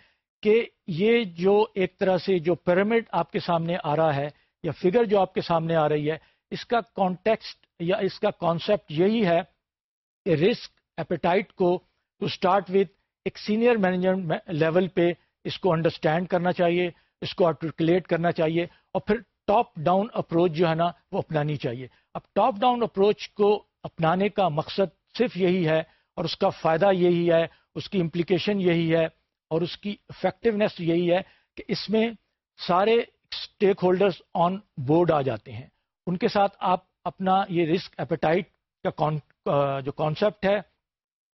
[SPEAKER 1] کہ یہ جو ایک طرح سے جو پیرامڈ آپ کے سامنے آ رہا ہے یا فگر جو آپ کے سامنے آ رہی ہے، اس کا کانٹیکسٹ یا اس کا کانسیپٹ یہی ہے کہ رسک ایپیٹائٹ کو ٹو اسٹارٹ وتھ ایک سینئر مینجمنٹ لیول پہ اس کو انڈرسٹینڈ کرنا چاہیے۔ اس کو آرٹیکولیٹ کرنا چاہیے اور پھر ٹاپ ڈاؤن اپروچ جو ہے نا وہ اپنانی چاہیے۔ اب ٹاپ ڈاؤن اپروچ کو اپنانے کا مقصد صرف یہی ہے اور اس کا فائدہ یہی ہے، اس کی امپلیکیشن یہی ہے اور اس کی افیکٹونیس یہی ہے کہ اس میں سارے اسٹیک ہولڈرز آن بورڈ آ جاتے ہیں۔ ان کے ساتھ آپ اپنا یہ رسک ایپیٹائٹ کا جو کانسیپٹ ہے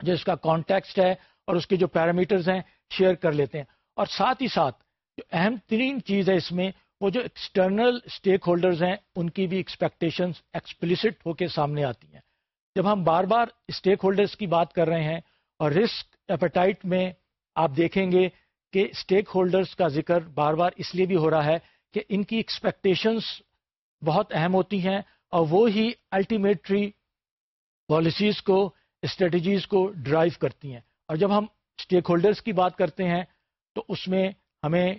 [SPEAKER 1] جس کا کانٹیکسٹ ہے اور اس کے جو پیرامیٹرز ہیں شیئر کر لیتے ہیں۔ اور ساتھ ہی ساتھ جو اہم ترین چیز ہے اس میں وہ جو ایکسٹرنل اسٹیک ہولڈرز ہیں، ان کی بھی ایکسپیکٹیشنز ایکسپلسٹ ہو کے سامنے آتی ہیں۔ جب ہم بار بار اسٹیک ہولڈرز کی بات کر رہے ہیں اور رسک ایپیٹائٹ میں آپ دیکھیں گے کہ اسٹیک ہولڈرز کا ذکر بار بار اس لیے بھی ہو رہا ہے کہ ان کی ایکسپیکٹیشنس بہت اہم ہوتی ہیں اور وہ ہی الٹیمیٹری پالیسیز کو اسٹریٹجیز کو ڈرائیو کرتی ہیں۔ اور جب ہم اسٹیک ہولڈرز کی بات کرتے ہیں تو اس میں ہمیں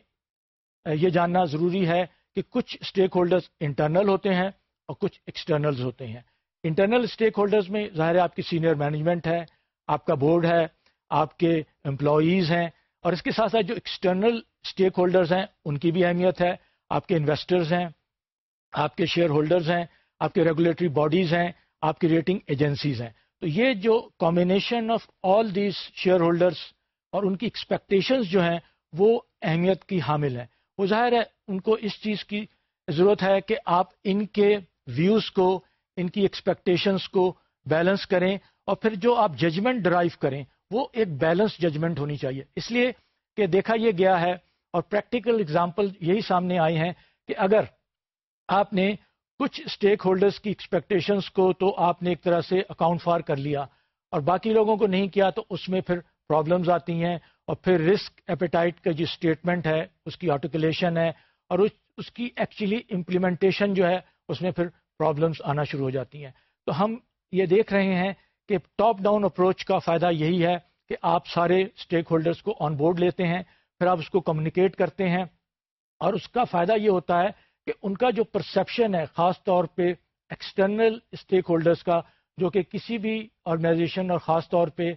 [SPEAKER 1] یہ جاننا ضروری ہے کہ کچھ اسٹیک ہولڈرز انٹرنل ہوتے ہیں اور کچھ ایکسٹرنلز ہوتے ہیں۔ انٹرنل اسٹیک ہولڈرز میں ظاہر ہے آپ کی سینئر مینجمنٹ ہے، آپ کا بورڈ ہے، آپ کے امپلائیز ہیں اور اس کے ساتھ ساتھ جو ایکسٹرنل اسٹیک ہولڈرز ہیں، ان کی بھی اہمیت ہے۔ آپ کے انویسٹرز ہیں، آپ کے شیئر ہولڈرز ہیں، آپ کے ریگولیٹری باڈیز ہیں، آپ کی ریٹنگ ایجنسیز ہیں۔ تو یہ جو combination of all these shareholders اور ان کی ایکسپیکٹیشنز جو ہیں، وہ اہمیت کی حامل ہیں۔ وہ ظاہر ہے، ان کو اس چیز کی ضرورت ہے کہ آپ ان کے ویوز کو، ان کی ایکسپیکٹیشنز کو بیلنس کریں اور پھر جو آپ ججمنٹ ڈرائیو کریں، وہ ایک بیلنس ججمنٹ ہونی چاہیے۔ اس لیے کہ دیکھا یہ گیا ہے اور پریکٹیکل اگزامپل یہی سامنے آئے ہیں کہ اگر آپ نے کچھ اسٹیک ہولڈرس کی ایکسپیکٹیشنس کو تو آپ نے ایک طرح سے اکاؤنٹ فار کر لیا اور باقی لوگوں کو نہیں کیا تو اس میں پھر پرابلمز آتی ہیں اور پھر رسک ایپیٹائٹ کا جو اسٹیٹمنٹ ہے، اس کی آرٹیکولیشن ہے اور اس کی ایکچولی امپلیمنٹیشن جو ہے، اس میں پھر پرابلمس آنا شروع ہو جاتی ہیں۔ تو ہم یہ دیکھ رہے ہیں کہ ٹاپ ڈاؤن اپروچ کا فائدہ یہی ہے کہ آپ سارے اسٹیک ہولڈرس کو آن بورڈ لیتے ہیں، پھر آپ اس کو کمیونیکیٹ کرتے ہیں اور اس کا فائدہ یہ ہوتا ہے کہ ان کا جو پرسیپشن ہے، خاص طور پہ ایکسٹرنل اسٹیک ہولڈرس کا، جو کہ کسی بھی آرگنائزیشن اور خاص طور پہ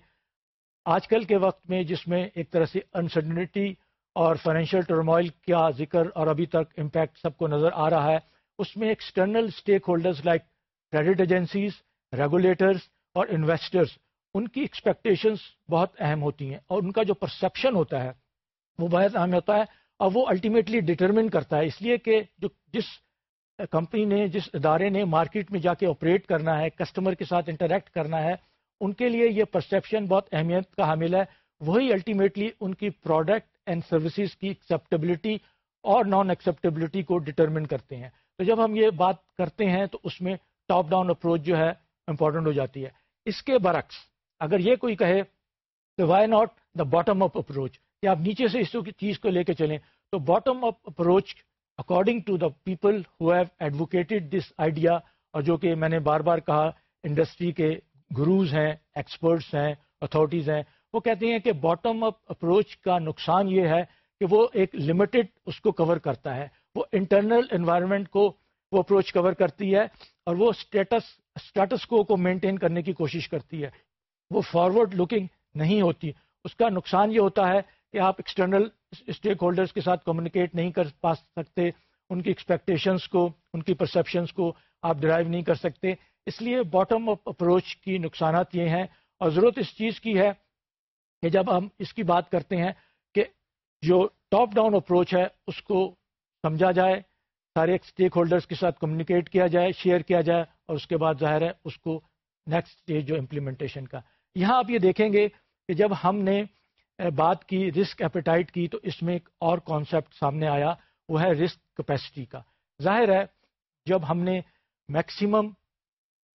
[SPEAKER 1] آج کل کے وقت میں جس میں ایک طرح سے انسرٹنٹی اور فائنینشیل ٹرموائل کا ذکر اور ابھی تک امپیکٹ سب کو نظر آ رہا ہے، اس میں external stakeholders like credit agencies regulators اور انویسٹرز ان کی ایکسپیکٹیشنز بہت اہم ہوتی ہیں اور ان کا جو پرسیپشن ہوتا ہے، وہ بہت اہم ہوتا ہے اور وہ الٹیمیٹلی ڈٹرمن کرتا ہے۔ اس لیے کہ جو جس کمپنی نے، جس ادارے نے مارکیٹ میں جا کے آپریٹ کرنا ہے کسٹمر کے ساتھ انٹریکٹ کرنا ہے ان کے لیے یہ پرسیپشن بہت اہمیت کا حامل ہے۔ وہی الٹیمیٹلی ان کی پروڈکٹ اینڈ سروسز کی ایکسیپٹیبلٹی اور نان ایکسیپٹیبلٹی کو ڈٹرمن کرتے ہیں۔ تو جب ہم یہ بات کرتے ہیں تو اس میں ٹاپ ڈاؤن اپروچ جو ہے امپورٹنٹ ہو جاتی ہے۔ اس کے برعکس اگر یہ کوئی کہے کہ why not the bottom up approach کہ آپ نیچے سے اس چیز کو لے کے چلیں۔ تو bottom up approach according to the people who have advocated this idea اور جو کہ میں نے بار بار کہا انڈسٹری کے گروز ہیں، ایکسپرٹس ہیں اتھارٹیز ہیں، وہ کہتے ہیں کہ باٹم اپ اپروچ کا نقصان یہ ہے کہ وہ ایک لمیٹڈ اس کو کور کرتا ہے۔ وہ انٹرنل انوائرمنٹ کو وہ اپروچ کور کرتی ہے اور وہ اسٹیٹس اسٹیٹس کو کو مینٹین کرنے کی کوشش کرتی ہے۔ وہ فارورڈ لکنگ نہیں ہوتی۔ اس کا نقصان یہ ہوتا ہے کہ آپ ایکسٹرنل اسٹیک ہولڈرس کے ساتھ کمیونیکیٹ نہیں کر پا سکتے۔ ان کی ایکسپیکٹیشنس کو، ان کی پرسیپشنس کو آپ ڈرائیو نہیں کر سکتے۔ اس لیے باٹم اپ اپروچ کی نقصانات یہ ہیں اور ضرورت اس چیز کی ہے کہ جب ہم اس کی بات کرتے ہیں کہ جو ٹاپ ڈاؤن اپروچ ہے اس کو سمجھا جائے، سارے اسٹیک ہولڈرس کے ساتھ کمیونیکیٹ کیا جائے شیئر کیا جائے اور اس کے بعد ظاہر ہے اس کو نیکسٹ اسٹیج جو امپلیمنٹیشن کا۔ یہاں آپ یہ دیکھیں گے کہ جب ہم نے بات کی رسک ایپیٹائٹ کی، تو اس میں ایک اور کانسیپٹ سامنے آیا، وہ ہے رسک کیپیسٹی کا۔ ظاہر ہے جب ہم نے maximum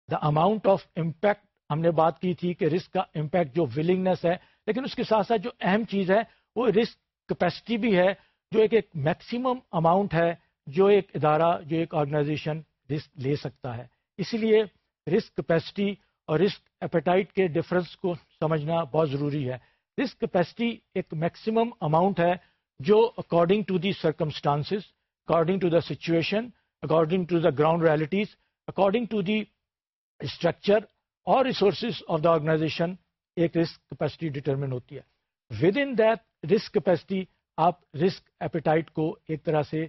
[SPEAKER 1] the amount of impact ہم نے بات کی تھی کہ رسک کا امپیکٹ جو ولنگنیس ہے، لیکن اس کے ساتھ ساتھ جو اہم چیز ہے، وہ رسک کیپیسٹی بھی ہے، جو ایک ایک میکسیمم اماؤنٹ ہے، جو ایک ادارہ، جو ایک آرگنائزیشن رسک لے سکتا ہے۔ اسی لیے رسک کیپیسٹی اور رسک ایپیٹائٹ کے ڈفرنس کو سمجھنا بہت ضروری ہے۔ رسک کیپیسٹی ایک میکسیمم اماؤنٹ ہے، جو according to the circumstances according to the situation according to the ground realities according to the structure اور ریسورسز آف دا آرگنائزیشن ایک رسک کیپیسٹی ڈٹرمن ہوتی ہے۔ Within that risk capacity آپ risk appetite کو ایک طرح سے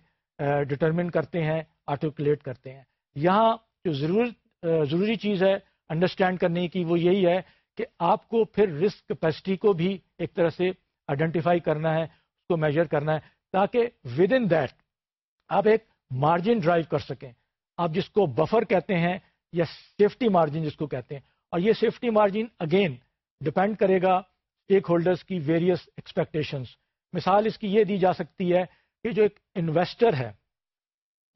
[SPEAKER 1] determine کرتے ہیں آرٹیکولیٹ کرتے ہیں۔ یہاں جو ضرورت ضروری چیز ہے انڈرسٹینڈ کرنے کی وہ یہی ہے کہ آپ کو پھر رسک کیپیسٹی کو بھی ایک طرح سے آئیڈینٹیفائی کرنا ہے، اس کو میجر کرنا ہے، تاکہ ود ان دیٹ آپ ایک مارجن ڈرائیو کر سکیں۔ آپ جس کو بفر کہتے ہیں یا سیفٹی مارجن جس کو کہتے ہیں۔ اور یہ سیفٹی مارجن اگین ڈپینڈ کرے گا اسٹیک ہولڈرس کی ویریس ایکسپیکٹیشنس مثال اس کی یہ دی جا سکتی ہے کہ جو ایک انویسٹر ہے،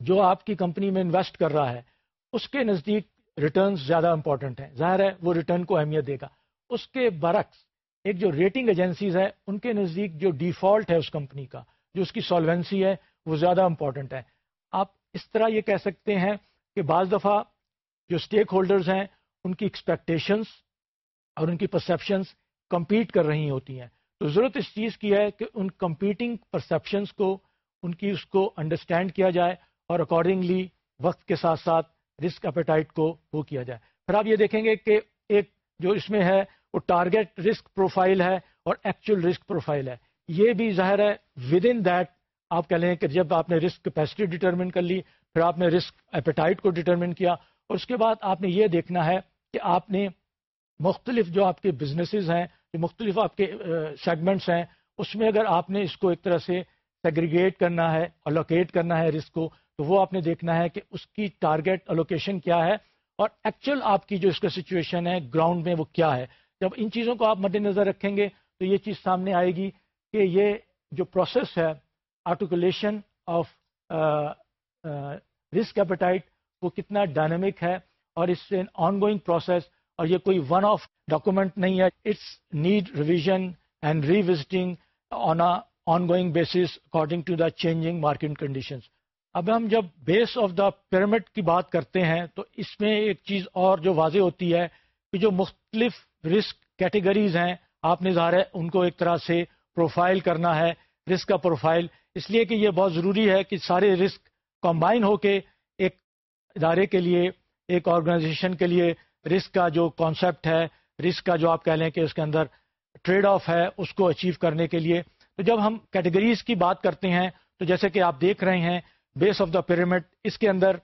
[SPEAKER 1] جو آپ کی کمپنی میں انویسٹ کر رہا ہے، اس کے نزدیک ریٹرنز زیادہ امپورٹنٹ ہیں۔ ظاہر ہے، وہ ریٹرن کو اہمیت دے گا۔ اس کے برعکس، ایک جو ریٹنگ ایجنسیز ہیں، ان کے نزدیک جو ڈیفالٹ ہے اس کمپنی کا، جو اس کی سالوینسی ہے، وہ زیادہ امپورٹنٹ ہے۔ آپ اس طرح یہ کہہ سکتے ہیں کہ بعض دفعہ جو اسٹیک ہولڈرز ہیں، ان کی ایکسپیکٹیشنس اور ان کی پرسیپشنس کمپیٹ کر رہی ہوتی ہیں۔ تو ضرورت اس چیز کی ہے کہ ان کمپیٹنگ پرسیپشنس کو، ان کی اس کو انڈرسٹینڈ کیا جائے اور اکارڈنگلی وقت کے ساتھ ساتھ رسک اپیٹائٹ کو وہ کیا جائے۔ پھر آپ یہ دیکھیں گے کہ ایک جو اس میں ہے، وہ ٹارگیٹ رسک پروفائل ہے اور ایکچوئل رسک پروفائل ہے۔ یہ بھی ظاہر ہے ود ان دیٹ آپ کہہ لیں کہ جب آپ نے رسک کیپیسٹی ڈیٹرمن کر لی، پھر آپ نے رسک ایپیٹائٹ کو ڈیٹرمن کیا اور اس کے بعد آپ نے یہ دیکھنا ہے کہ آپ نے مختلف جو آپ کے بزنسز ہیں، جو مختلف آپ کے سیگمنٹس ہیں، اس میں اگر آپ نے اس کو ایک طرح سے سیگریگیٹ کرنا ہے الوکیٹ کرنا ہے رسک کو، تو وہ آپ نے دیکھنا ہے کہ اس کی ٹارگیٹ الوکیشن کیا ہے اور ایکچوئل آپ کی جو اس کا سچویشن ہے گراؤنڈ میں وہ کیا ہے۔ جب ان چیزوں کو آپ مد نظر رکھیں گے تو یہ چیز سامنے آئے گی کہ یہ جو پروسیس ہے آرٹیکولیشن آف رسک ایپیٹائٹ وہ کتنا ڈائنمک ہے اور اس سے آن گوئنگ پروسیس اور یہ کوئی ون آف ڈاکومنٹ نہیں ہے۔ It's need revision and revisiting on ongoing basis according to the changing market conditions اب ہم جب بیس آف دا پیرامڈ کی بات کرتے ہیں تو اس میں ایک چیز اور جو واضح ہوتی ہے کہ جو مختلف رسک کیٹیگریز ہیں، آپ نے ظاہر ہے ان کو ایک طرح سے پروفائل کرنا ہے رسک کا پروفائل اس لیے کہ یہ بہت ضروری ہے کہ سارے رسک کمبائن ہو کے ادارے کے لیے، ایک آرگنائزیشن کے لیے رسک کا جو کانسیپٹ ہے رسک کا جو آپ کہہ لیں کہ اس کے اندر ٹریڈ آف ہے، اس کو اچیو کرنے کے لیے۔ تو جب ہم کیٹیگریز کی بات کرتے ہیں، تو جیسے کہ آپ دیکھ رہے ہیں بیس آف دا پیرامڈ اس کے اندر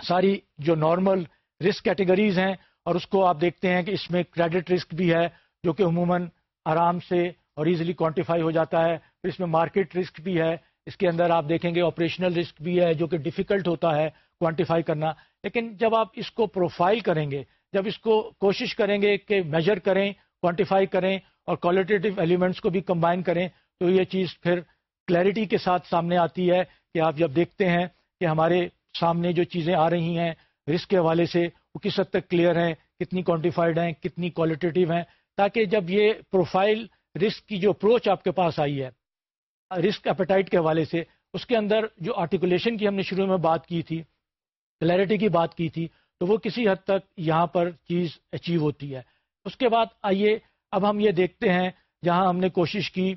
[SPEAKER 1] ساری جو نارمل رسک کیٹیگریز ہیں، اور اس کو آپ دیکھتے ہیں کہ اس میں کریڈٹ رسک بھی ہے، جو کہ عموماً آرام سے اور ایزیلی کوانٹیفائی ہو جاتا ہے۔ پھر اس میں مارکیٹ رسک بھی ہے، اس کے اندر آپ دیکھیں گے آپریشنل رسک بھی ہے، جو کہ ڈیفیکلٹ ہوتا ہے۔ کوانٹیفائی کرنا۔ لیکن جب آپ اس کو پروفائل کریں گے، جب اس کو کوشش کریں گے کہ میجر کریں کوانٹیفائی کریں اور کوالٹیٹیو ایلیمنٹس کو بھی کمبائن کریں، تو یہ چیز پھر کلیئرٹی کے ساتھ سامنے آتی ہے کہ آپ جب دیکھتے ہیں کہ ہمارے سامنے جو چیزیں آ رہی ہیں رسک کے حوالے سے وہ کس حد تک کلیئر ہیں، کتنی کوانٹیفائڈ ہیں، کتنی کوالٹیٹیو ہیں، تاکہ جب یہ پروفائل رسک کی جو اپروچ آپ کے پاس آئی ہے رسک اپیٹائٹ کے حوالے سے، اس کے اندر جو آرٹیکولیشن کی ہم نے شروع میں بات کی تھی کلیئرٹی کی بات کی تھی تو وہ کسی حد تک یہاں پر چیز اچیو ہوتی ہے۔ اس کے بعد آئیے، اب ہم یہ دیکھتے ہیں جہاں ہم نے کوشش کی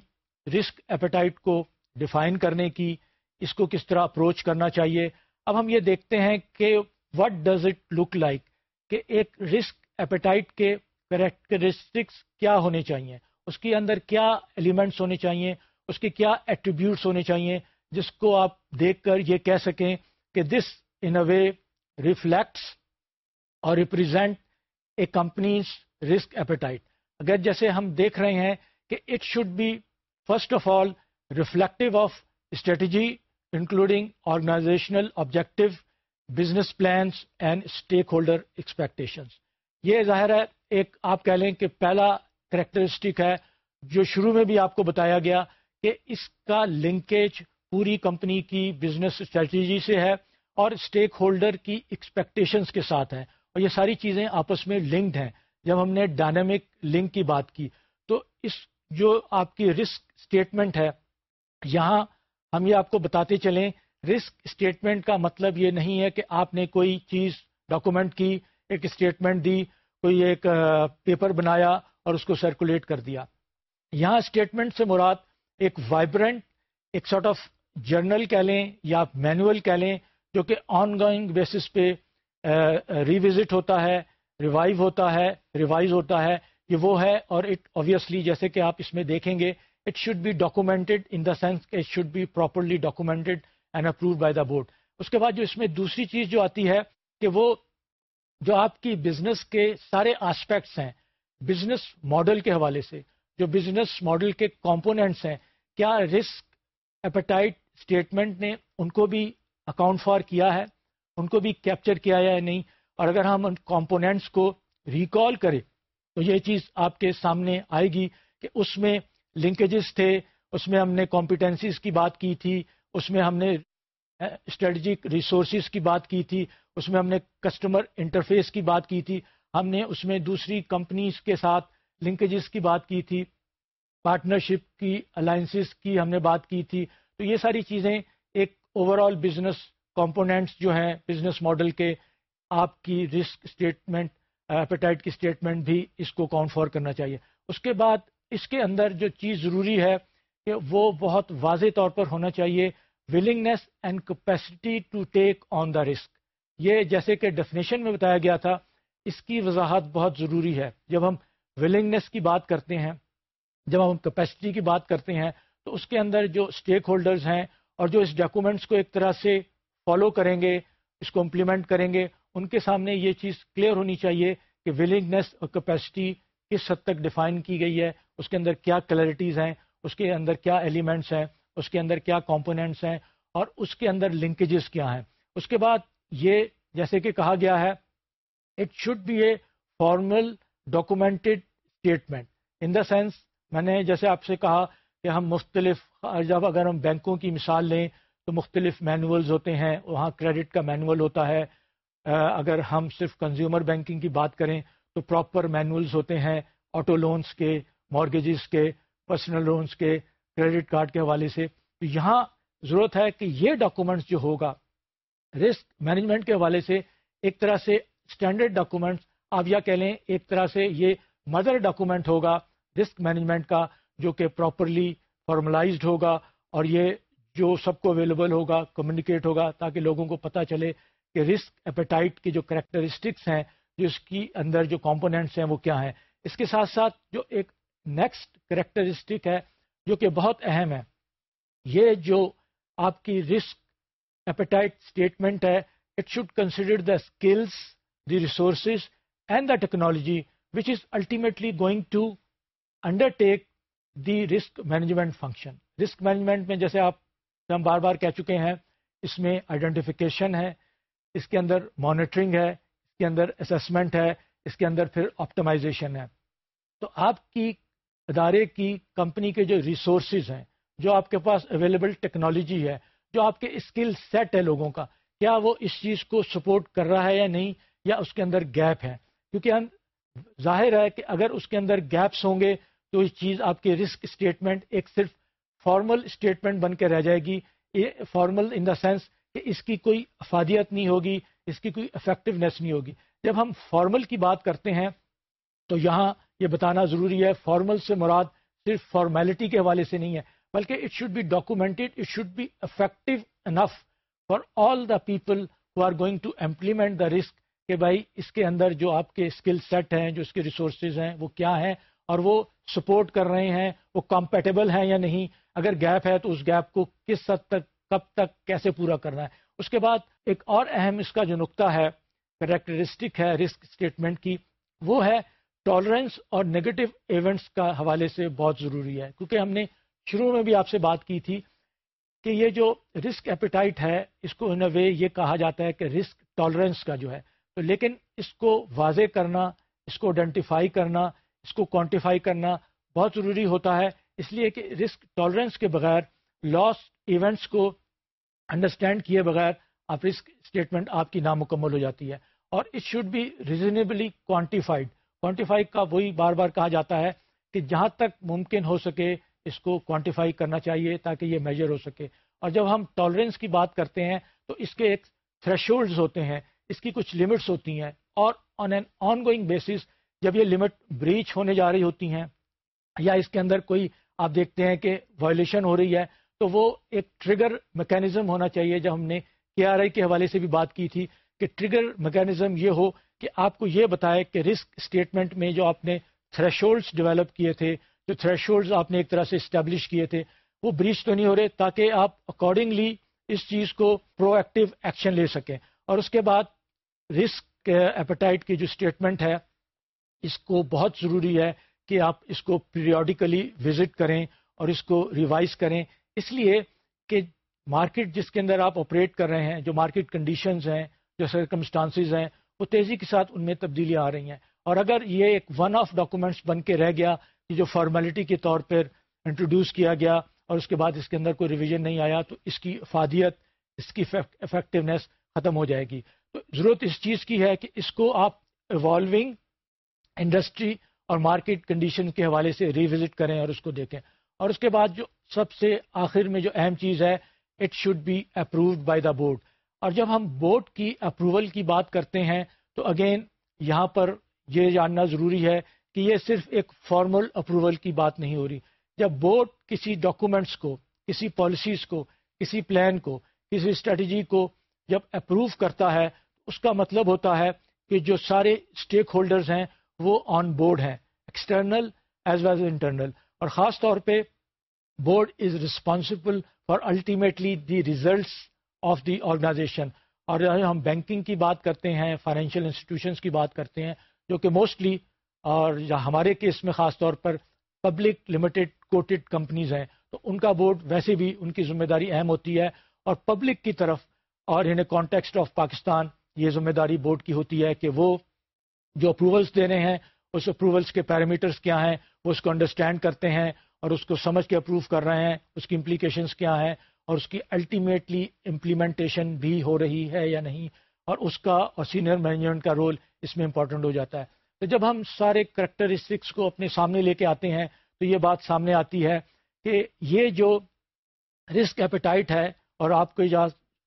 [SPEAKER 1] رسک ایپیٹائٹ کو ڈیفائن کرنے کی، اس کو کس طرح اپروچ کرنا چاہیے۔ اب ہم یہ دیکھتے ہیں کہ what does it look like کہ ایک رسک ایپیٹائٹ کے کریکٹرسٹکس کیا ہونے چاہیے؟ اس کے اندر کیا ایلیمنٹس ہونے چاہیے؟ اس کے کیا ایٹریبیوٹس ہونے چاہیے؟ جس کو آپ دیکھ کر یہ کہہ سکیں کہ this in a way reflects اور represent a company's risk appetite اگر جیسے ہم دیکھ رہے ہیں کہ it should be first of all reflective of strategy including organisational objective business plans and stakeholder expectations یہ ظاہر ہے، ایک آپ کہہ لیں کہ پہلا کریکٹرسٹک ہے، جو شروع میں بھی آپ کو بتایا گیا کہ اس کا لنکیج پوری کمپنی کی بزنس اسٹریٹجی سے ہے۔ اور اسٹیک ہولڈر کی ایکسپیکٹیشنس کے ساتھ ہیں اور یہ ساری چیزیں آپس میں لنکڈ ہیں۔ جب ہم نے ڈائنامک لنک کی بات کی، تو اس جو آپ کی رسک اسٹیٹمنٹ ہے، یہاں ہم یہ آپ کو بتاتے چلیں۔ رسک اسٹیٹمنٹ کا مطلب یہ نہیں ہے کہ آپ نے کوئی چیز ڈاکومنٹ کی، ایک اسٹیٹمنٹ دی، کوئی ایک پیپر بنایا اور اس کو سرکولیٹ کر دیا۔ یہاں اسٹیٹمنٹ سے مراد ایک وائبرنٹ ایک سارٹ آف جرنل کہہ لیں یا مینول کہہ لیں۔ جو کہ آن گوئنگ بیسس پہ ریوزٹ ہوتا ہے ریوائو ہوتا ہے ریوائز ہوتا ہے، یہ وہ ہے اور اٹ اوبیسلی جیسے کہ آپ اس میں دیکھیں گے it should be documented in the sense it should be properly documented and approved by the board اس کے بعد جو اس میں دوسری چیز جو آتی ہے کہ وہ جو آپ کی بزنس کے سارے آسپیکٹس ہیں بزنس ماڈل کے حوالے سے، جو بزنس ماڈل کے کمپوننٹس ہیں، کیا رسک ایپیٹائٹ اسٹیٹمنٹ نے ان کو بھی اکاؤنٹ فار کیا ہے، ان کو بھی کیپچر کیا یا نہیں، اور اگر ہم ان کمپوننٹس کو ریکال کریں، تو یہ چیز آپ کے سامنے آئے گی کہ اس میں لنکیجز تھے، اس میں ہم نے کمپیٹنسیز کی بات کی تھی، اس میں ہم نے اسٹریٹجک ریسورسز کی بات کی تھی، اس میں ہم نے کسٹمر انٹرفیس کی بات کی تھی، ہم نے اس میں دوسری کمپنیز کے ساتھ لنکیجز کی بات کی تھی پارٹنرشپ کی الائنسز کی ہم نے بات کی تھی، تو یہ ساری چیزیں اوور آل بزنس کمپوننٹس جو ہیں بزنس ماڈل کے، آپ کی رسک اسٹیٹمنٹ ایپیٹائٹ کی اسٹیٹمنٹ بھی اس کو کاؤنٹ فور کرنا چاہیے۔ اس کے بعد اس کے اندر جو چیز ضروری ہے کہ وہ بہت واضح طور پر ہونا چاہیے willingness and capacity to take on the risk یہ جیسے کہ ڈیفینیشن میں بتایا گیا تھا، اس کی وضاحت بہت ضروری ہے۔ جب ہم ولنگنیس کی بات کرتے ہیں، جب ہم کیپیسٹی کی بات کرتے ہیں، تو اس کے اندر جو اسٹیک ہولڈرز ہیں اور جو اس ڈاکومنٹس کو ایک طرح سے فالو کریں گے، اس کو امپلیمنٹ کریں گے، ان کے سامنے یہ چیز کلیئر ہونی چاہیے کہ ولنگنیس اور کیپیسٹی کس حد تک ڈیفائن کی گئی ہے، اس کے اندر کیا کلیئرٹیز ہیں، اس کے اندر کیا ایلیمنٹس ہیں، اس کے اندر کیا کمپوننٹس ہیں اور اس کے اندر لنکیجز کیا ہیں۔ اس کے بعد یہ جیسے کہ کہا گیا ہے it should be a formal documented statement in the sense میں نے جیسے آپ سے کہا کہ ہم مختلف، جب اگر ہم بینکوں کی مثال لیں تو مختلف مینولز ہوتے ہیں، وہاں کریڈٹ کا مینول ہوتا ہے۔ اگر ہم صرف کنزیومر بینکنگ کی بات کریں تو پراپر مینولز ہوتے ہیں آٹو لونز کے مارگیجز کے پرسنل لونز کے کریڈٹ کارڈ کے حوالے سے۔ تو یہاں ضرورت ہے کہ یہ ڈاکومنٹس جو ہوگا رسک مینجمنٹ کے حوالے سے ایک طرح سے اسٹینڈرڈ ڈاکومنٹس آپ یا کہہ لیں ایک طرح سے یہ مدر ڈاکومنٹ ہوگا رسک مینجمنٹ کا۔ جو کہ پراپرلی فارملائزڈ ہوگا اور یہ جو سب کو اویلیبل ہوگا کمیونیکیٹ ہوگا تاکہ لوگوں کو پتہ چلے کہ رسک ایپیٹائٹ کی جو کریکٹرسٹکس ہیں، جو اس کی اندر جو کمپوننٹس ہیں وہ کیا ہیں۔ اس کے ساتھ ساتھ جو ایک نیکسٹ کریکٹرسٹک ہے جو کہ بہت اہم ہے، یہ جو آپ کی رسک ایپیٹائٹ اسٹیٹمنٹ ہے it should consider the skills the resources and the technology which is ultimately going to undertake the risk management function. Risk management میں جیسے آپ ہم بار بار کہہ چکے ہیں، اس میں آئیڈینٹیفیکیشن ہے، اس کے اندر مانیٹرنگ ہے، اس کے اندر اسسمنٹ ہے، اس کے اندر پھر آپٹمائزیشن ہے۔ تو آپ کی ادارے کی کمپنی کے جو ریسورسز ہیں، جو آپ کے پاس اویلیبل ٹیکنالوجی ہے، جو آپ کے اسکل سیٹ ہے لوگوں کا، کیا وہ اس چیز کو سپورٹ کر رہا ہے یا نہیں؟ یا اس کے اندر گیپ ہے؟ کیونکہ ہم ظاہر ہے کہ اگر اس کے اندر گیپس ہوں گے تو یہ چیز آپ کے رسک اسٹیٹمنٹ ایک صرف فارمل اسٹیٹمنٹ بن کے رہ جائے گی۔ یہ فارمل ان دا سینس کہ اس کی کوئی افادیت نہیں ہوگی، اس کی کوئی افیکٹونیس نہیں ہوگی۔ جب ہم فارمل کی بات کرتے ہیں تو یہاں یہ بتانا ضروری ہے فارمل سے مراد صرف فارمیلٹی کے حوالے سے نہیں ہے، بلکہ it should be documented it should be effective enough for all the people who are going to implement the risk کہ بھائی اس کے اندر جو آپ کے اسکل سیٹ ہیں، جو اس کے ریسورسز ہیں، وہ کیا ہیں؟ اور وہ سپورٹ کر رہے ہیں، وہ کمپیٹیبل ہیں یا نہیں، اگر گیپ ہے تو اس گیپ کو کس حد تک، کب تک، کیسے پورا کرنا ہے۔ اس کے بعد ایک اور اہم اس کا جو نقطہ ہے کریکٹرسٹک ہے رسک اسٹیٹمنٹ کی، وہ ہے ٹالرنس اور نگیٹو ایونٹس کا حوالے سے بہت ضروری ہے۔ کیونکہ ہم نے شروع میں بھی آپ سے بات کی تھی کہ یہ جو رسک ایپیٹائٹ ہے، اس کو ان اے وے یہ کہا جاتا ہے کہ رسک ٹالرنس کا جو ہے۔ تو لیکن اس کو واضح کرنا، اس کو آئیڈینٹیفائی کرنا اس کو کوانٹیفائی کرنا بہت ضروری ہوتا ہے، اس لیے کہ رسک ٹالرنس کے بغیر لاس ایونٹس کو انڈرسٹینڈ کیے بغیر آپ رسک اسٹیٹمنٹ آپ کی نامکمل ہو جاتی ہے۔ اور it should be reasonably quantified quantify کا وہی بار بار کہا جاتا ہے کہ جہاں تک ممکن ہو سکے اس کو کوانٹیفائی کرنا چاہیے تاکہ یہ میجر ہو سکے۔ اور جب ہم ٹالرنس کی بات کرتے ہیں تو اس کے ایک تھریش ہوتے ہیں، اس کی کچھ لمٹس ہوتی ہیں اور on an on going basis جب یہ لمٹ بریچ ہونے جا رہی ہوتی ہیں یا اس کے اندر کوئی آپ دیکھتے ہیں کہ وائلیشن ہو رہی ہے، تو وہ ایک ٹریگر میکینزم ہونا چاہیے۔ جب ہم نے کے آر آئی کے حوالے سے بھی بات کی تھی کہ ٹریگر میکینزم یہ ہو کہ آپ کو یہ بتائے کہ رسک اسٹیٹمنٹ میں جو آپ نے تھریش ڈیولپ کیے تھے، جو تھریش آپ نے ایک طرح سے اسٹیبلش کیے تھے، وہ بریچ تو نہیں ہو رہے تاکہ آپ اکارڈنگلی اس چیز کو پرو ایکٹیو ایکشن لے سکیں۔ اور اس کے بعد رسک ایپیٹائٹ eh, کی جو اسٹیٹمنٹ ہے اس کو بہت ضروری ہے کہ آپ اس کو پیریوڈیکلی وزٹ کریں اور اس کو ریوائز کریں۔ اس لیے کہ مارکیٹ جس کے اندر آپ آپریٹ کر رہے ہیں، جو مارکیٹ کنڈیشنز ہیں، جو سرکمسٹانسز ہیں، وہ تیزی کے ساتھ ان میں تبدیلیاں آ رہی ہیں۔ اور اگر یہ ایک ون آف ڈاکومنٹس بن کے رہ گیا کہ جو فارمیلٹی کے طور پر انٹروڈیوس کیا گیا اور اس کے بعد اس کے اندر کوئی ریویژن نہیں آیا، تو اس کی افادیت، اس کی افیکٹونیس ختم ہو جائے گی۔ تو ضرورت اس چیز کی ہے کہ اس کو آپ ایوالونگ انڈسٹری اور مارکیٹ کنڈیشن کے حوالے سے ریوزٹ کریں اور اس کو دیکھیں۔ اور اس کے بعد جو سب سے آخر میں جو اہم چیز ہے it should be approved by the board اور جب ہم بورڈ کی اپروول کی بات کرتے ہیں، تو اگین یہاں پر یہ جاننا ضروری ہے کہ یہ صرف ایک فارمل اپروول کی بات نہیں ہو رہی۔ جب بورڈ کسی ڈاکومنٹس کو، کسی پالیسیز کو، کسی پلان کو، کسی اسٹریٹجی کو جب اپروو کرتا ہے، اس کا مطلب ہوتا ہے کہ جو سارے اسٹیک ہولڈرز ہیں وہ آن بورڈ ہیں ایکسٹرنل ایز ویل انٹرنل اور خاص طور پہ board is responsible for ultimately the results of the organization اور ہم بینکنگ کی بات کرتے ہیں فائنینشیل انسٹیٹیوشنس کی بات کرتے ہیں، جو کہ موسٹلی اور ہمارے کیس میں خاص طور پر پبلک لمیٹڈ کوٹڈ کمپنیز ہیں، تو ان کا بورڈ ویسے بھی ان کی ذمہ داری اہم ہوتی ہے۔ اور پبلک کی طرف اور ان کانٹیکسٹ آف پاکستان یہ ذمہ داری بورڈ کی ہوتی ہے کہ وہ جو اپروولس دے رہے ہیں، اس اپروولس کے پیرامیٹرس کیا ہیں، وہ اس کو انڈرسٹینڈ کرتے ہیں اور اس کو سمجھ کے اپروو کر رہے ہیں، اس کی امپلیکیشنس کیا ہیں اور اس کی الٹیمیٹلی امپلیمنٹیشن بھی ہو رہی ہے یا نہیں اور اس کا اور سینئر مینجمنٹ کا رول اس میں امپورٹنٹ ہو جاتا ہے۔ تو جب ہم سارے کریکٹرسٹکس کو اپنے سامنے لے کے آتے ہیں، تو یہ بات سامنے آتی ہے کہ یہ جو رسک ایپیٹائٹ ہے اور آپ کے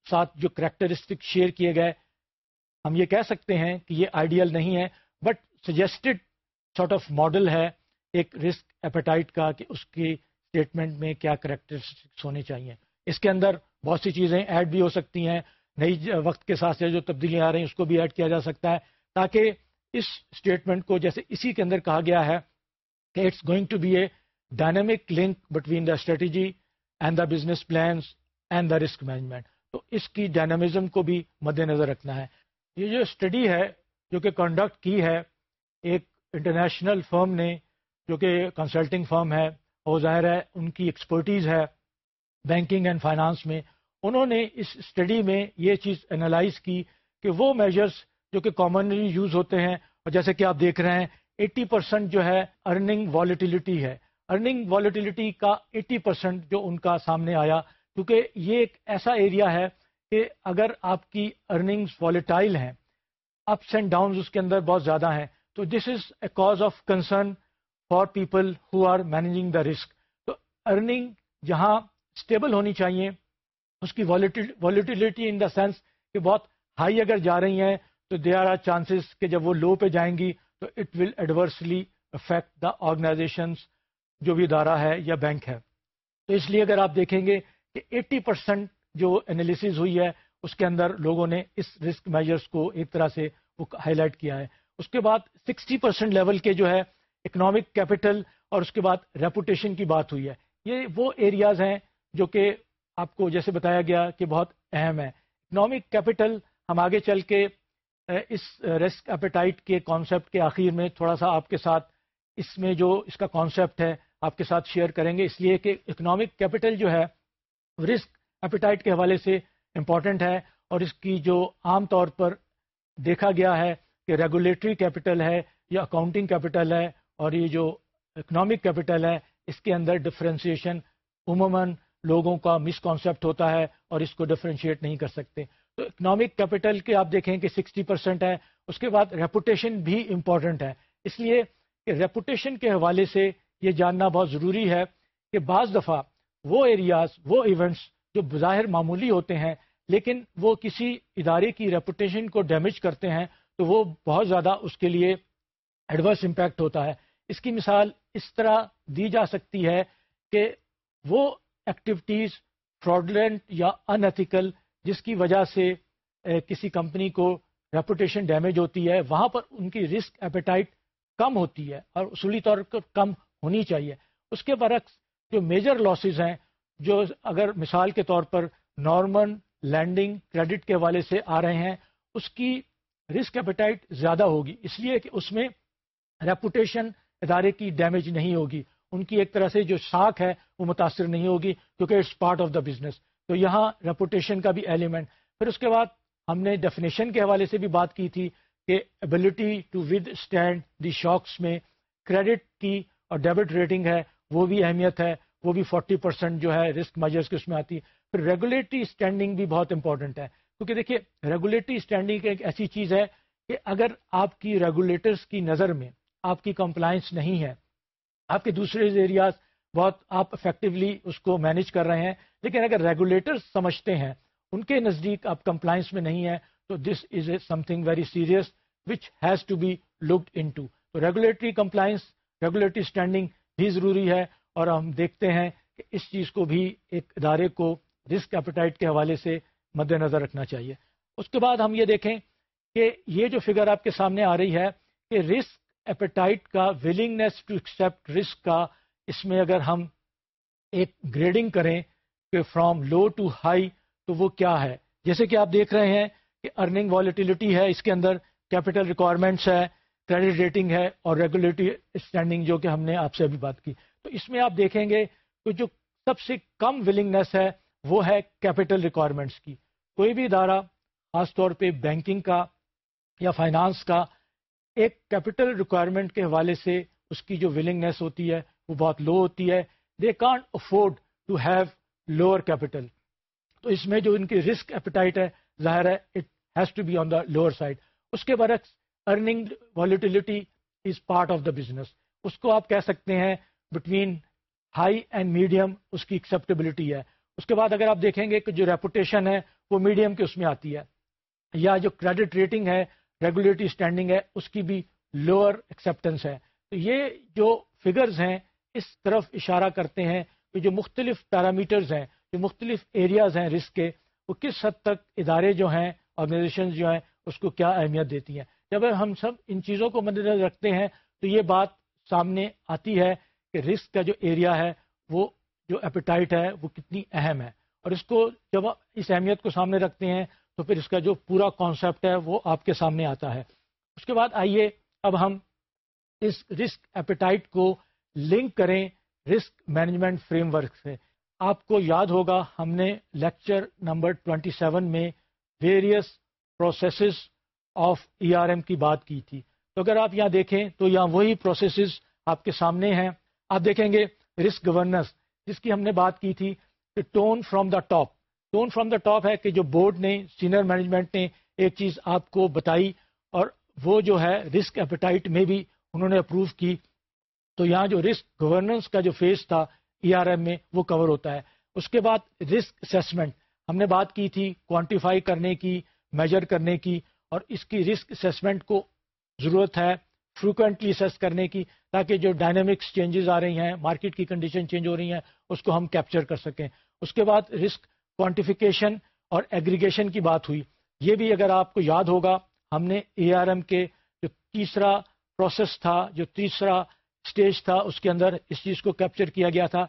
[SPEAKER 1] ساتھ جو کریکٹرسٹک شیئر کیے گئے ہم یہ کہہ سکتے ہیں کہ یہ آئیڈیل نہیں ہے but suggested sort of model ہے ایک رسک ایپیٹائٹ کا کہ اس کی اسٹیٹمنٹ میں کیا کریکٹرسٹکس ہونے چاہیے۔ اس کے اندر بہت سی چیزیں ایڈ بھی ہو سکتی ہیں۔ نئی وقت کے ساتھ سے جو تبدیلیاں آ رہی ہیں، اس کو بھی ایڈ کیا جا سکتا ہے تاکہ اس اسٹیٹمنٹ کو جیسے اسی کے اندر کہا گیا ہے کہ it's going to be a dynamic link between the strategy and the business plans and the risk management تو اس کی ڈائنامزم کو بھی مد نظر رکھنا ہے۔ یہ جو اسٹڈی ہے، جو کہ کنڈکٹ کی ہے، ایک انٹرنیشنل فرم نے، جو کہ کنسلٹنگ فرم ہے وہ ظاہر ہے ان کی ایکسپرٹیز ہے بینکنگ اینڈ فائنانس میں، انہوں نے اس اسٹڈی میں یہ چیز انالائز کی کہ وہ میجرس جو کہ کامنلی یوز ہوتے ہیں، اور جیسے کہ آپ دیکھ رہے ہیں ایٹی پرسینٹ جو ہے ارننگ والیٹیلٹی ہے۔ ارننگ والیٹیلٹی کا ایٹی پرسینٹ جو ان کا سامنے آیا، کیونکہ یہ ایک ایسا ایریا ہے کہ اگر آپ کی ارننگز والیٹائل ہیں اپس اینڈ ڈاؤنز اس کے اندر بہت زیادہ ہیں، تو this is a cause of concern for people who are managing the risk تو ارننگ جہاں اسٹیبل ہونی چاہیے، اس کی والیٹیلٹی ان دا سینس کہ بہت ہائی اگر جا رہی ہیں، تو دے آر آر چانسز کہ جب وہ لو پہ جائیں گی، تو it will adversely affect the organisations جو بھی ادارہ ہے یا بینک ہے۔ تو اس لیے اگر آپ دیکھیں گے کہ ایٹی پرسینٹ جو انالیسز ہوئی ہے، اس کے اندر لوگوں نے اس رسک میجرس کو ایک طرح سے وہ ہائی لائٹ کیا ہے۔ اس کے بعد سکسٹی پرسینٹ لیول کے جو ہے اکنامک کیپٹل اور اس کے بعد ریپوٹیشن کی بات ہوئی ہے۔ یہ وہ ایریاز ہیں جو کہ آپ کو جیسے بتایا گیا کہ بہت اہم ہے اکنامک کیپٹل ہم آگے چل کے اس رسک اپیٹائٹ کے کانسیپٹ کے آخر میں تھوڑا سا آپ کے ساتھ اس میں جو اس کا کانسیپٹ ہے، آپ کے ساتھ شیئر کریں گے۔ اس لیے کہ اکنامک کیپٹل جو ہے رسک اپیٹائٹ کے حوالے سے امپورٹنٹ ہے اور اس کی جو عام طور پر دیکھا گیا ہے کہ ریگولیٹری کیپٹل ہے یا اکاؤنٹنگ کیپٹل ہے اور یہ جو اکنامک کیپٹل ہے، اس کے اندر ڈفرینسیشن عموماً لوگوں کا مس کانسیپٹ ہوتا ہے اور اس کو ڈفرینشیٹ نہیں کر سکتے۔ تو اکنامک کیپٹل کے آپ دیکھیں کہ سکسٹی پرسینٹ ہے، اس کے بعد ریپوٹیشن بھی امپورٹنٹ ہے۔ اس لیے کہ ریپوٹیشن کے حوالے سے یہ جاننا بہت ضروری ہے کہ بعض دفعہ وہ ایریاز وہ ایونٹس جو بظاہر معمولی ہوتے ہیں، لیکن وہ کسی ادارے کی ریپوٹیشن کو ڈیمیج کرتے ہیں، تو وہ بہت زیادہ اس کے لیے ایڈورس امپیکٹ ہوتا ہے۔ اس کی مثال اس طرح دی جا سکتی ہے کہ وہ ایکٹیویٹیز فراڈلنٹ یا انتھیکل جس کی وجہ سے کسی کمپنی کو ریپوٹیشن ڈیمیج ہوتی ہے، وہاں پر ان کی رسک ایپیٹائٹ کم ہوتی ہے اور اصولی طور پر کم ہونی چاہیے۔ اس کے برعکس جو میجر لاسز ہیں جو اگر مثال کے طور پر نارمل لینڈنگ کریڈٹ کے حوالے سے آ رہے ہیں، اس کی رسک ایپیٹائٹ زیادہ ہوگی۔ اس لیے کہ اس میں ریپوٹیشن ادارے کی ڈیمیج نہیں ہوگی۔ ان کی ایک طرح سے جو ساکھ ہے، وہ متاثر نہیں ہوگی کیونکہ it's part of the business تو یہاں ریپوٹیشن کا بھی ایلیمنٹ پھر اس کے بعد ہم نے ڈیفینیشن کے حوالے سے بھی بات کی تھی کہ ability to withstand the shocks میں کریڈٹ کی اور ڈیبٹ ریٹنگ ہے، وہ بھی اہمیت ہے۔ وہ بھی فورٹی پرسینٹ جو ہے رسک میجرس کے اس میں آتی ہے۔ پھر ریگولیٹری اسٹینڈنگ بھی بہت امپورٹنٹ ہے۔ کیونکہ دیکھیے ریگولیٹری اسٹینڈنگ ایک ایسی چیز ہے کہ اگر آپ کی ریگولیٹرس کی نظر میں آپ کی کمپلائنس نہیں ہے، آپ کے دوسرے ایریاز بہت آپ افیکٹولی اس کو مینج کر رہے ہیں، لیکن اگر ریگولیٹر سمجھتے ہیں، ان کے نزدیک آپ کمپلائنس میں نہیں ہے تو this is a something very serious which has to be looked in to تو ریگولیٹری کمپلائنس ریگولیٹری اسٹینڈنگ بھی ضروری ہے۔ اور ہم دیکھتے ہیں کہ اس چیز کو بھی ایک ادارے کو رسک ایپیٹائٹ کے حوالے سے مد نظر رکھنا چاہیے۔ اس کے بعد ہم یہ دیکھیں کہ یہ جو فگر آپ کے سامنے آ رہی ہے کہ رسک ایپیٹائٹ کا ولنگنیس ٹو ایکسپٹ رسک کا اس میں اگر ہم ایک گریڈنگ کریں کہ فرام لو ٹو ہائی تو وہ کیا ہے۔ جیسے کہ آپ دیکھ رہے ہیں کہ ارننگ والیٹیلٹی ہے، اس کے اندر کیپٹل ریکوائرمنٹس ہے کریڈٹ ریٹنگ ہے اور ریگولیٹری اسٹینڈنگ جو کہ ہم نے آپ سے ابھی بات کی۔ تو اس میں آپ دیکھیں گے کہ جو سب سے کم ولنگنیس ہے وہ ہے کیپٹل ریکوائرمنٹس کی۔ کوئی بھی ادارہ، خاص طور پہ بینکنگ کا یا فائنانس کا، ایک کیپٹل ریکوائرمنٹ کے حوالے سے اس کی جو ولنگنیس ہوتی ہے وہ بہت لو ہوتی ہے۔ They can't afford to have lower capital تو اس میں جو ان کی رسک ایپیٹائٹ ہے، ظاہر ہے it has to be on the lower side اس کے برعکس earning volatility is part of the business اس کو آپ کہہ سکتے ہیں بٹوین ہائی اینڈ میڈیم اس کی ایکسیپٹیبلٹی ہے اس کے بعد اگر آپ دیکھیں گے کہ جو ریپوٹیشن ہے وہ میڈیم کے اس میں آتی ہے یا جو کریڈٹ ریٹنگ ہے ریگولیٹری اسٹینڈنگ ہے اس کی بھی لوور ایکسیپٹنس ہے تو یہ جو فگرز ہیں اس طرف اشارہ کرتے ہیں کہ جو مختلف پیرامیٹرز ہیں جو مختلف ایریاز ہیں رسک کے وہ کس حد تک ادارے جو ہیں آرگنائزیشن جو ہیں اس کو کیا اہمیت دیتی ہیں جب ہم سب ان چیزوں کو مد نظر رکھتے ہیں تو یہ بات سامنے آتی ہے کہ رسک کا جو ایریا ہے، وہ جو ایپیٹائٹ ہے، وہ کتنی اہم ہے۔ اور اس کو جب اس اہمیت کو سامنے رکھتے ہیں، تو پھر اس کا جو پورا کانسیپٹ ہے، وہ آپ کے سامنے آتا ہے۔ اس کے بعد آئیے، اب ہم اس رسک ایپیٹائٹ کو لنک کریں رسک مینجمنٹ فریم ورک سے۔ آپ کو یاد ہوگا، ہم نے لیکچر نمبر 27 میں various processes of E R M کی بات کی تھی۔ تو اگر آپ یہاں دیکھیں، تو یہاں وہی پروسیسز آپ کے سامنے ہیں۔ آپ دیکھیں گے رسک گورننس جس کی ہم نے بات کی تھی کہ tone from the top tone from the top ہے کہ جو بورڈ نے سینئر مینجمنٹ نے ایک چیز آپ کو بتائی اور وہ جو ہے رسک ایپیٹائٹ میں بھی انہوں نے اپروو کی۔ تو یہاں جو رسک گورننس کا جو فیس تھا ای آر ایم میں، وہ کور ہوتا ہے۔ اس کے بعد رسک اسیسمنٹ ہم نے بات کی تھی کوانٹیفائی کرنے کی میجر کرنے کی اور اس کی رسک اسیسمنٹ کو ضرورت ہے۔ فریکوینٹلی اسیس کرنے کی تاکہ جو ڈائنامکس چینجز آ رہی ہیں مارکیٹ کی کنڈیشن چینج ہو رہی ہیں، اس کو ہم کیپچر کر سکیں۔ اس کے بعد رسک کوانٹیفیکیشن اور ایگریگیشن کی بات ہوئی۔ یہ بھی اگر آپ کو یاد ہوگا، ہم نے اے آر ایم کے جو تیسرا پروسیس تھا، جو تیسرا اسٹیج تھا، اس کے اندر اس چیز کو کیپچر کیا گیا تھا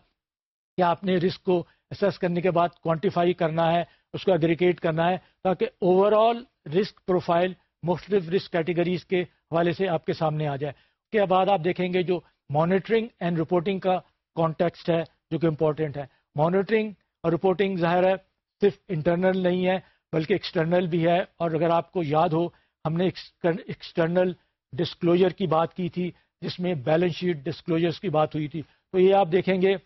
[SPEAKER 1] کہ آپ نے رسک کو اسیس کرنے کے بعد کوانٹیفائی کرنا ہے، اس کو ایگریگیٹ کرنا ہے تاکہ اوور آل رسک پروفائل مختلف رسک کیٹیگریز کے حوالے سے آپ کے سامنے آ جائے۔ اس کے بعد آپ دیکھیں گے جو مانیٹرنگ اینڈ رپورٹنگ کا کانٹیکسٹ ہے، جو کہ امپورٹنٹ ہے۔ مانیٹرنگ اور رپورٹنگ ظاہر ہے، صرف انٹرنل نہیں ہے، بلکہ ایکسٹرنل بھی ہے۔ اور اگر آپ کو یاد ہو، ہم نے ایکسٹرنل ڈسکلوجر کی بات کی تھی، جس میں بیلنس شیٹ ڈسکلوجرس کی بات ہوئی تھی۔ تو یہ آپ دیکھیں گے،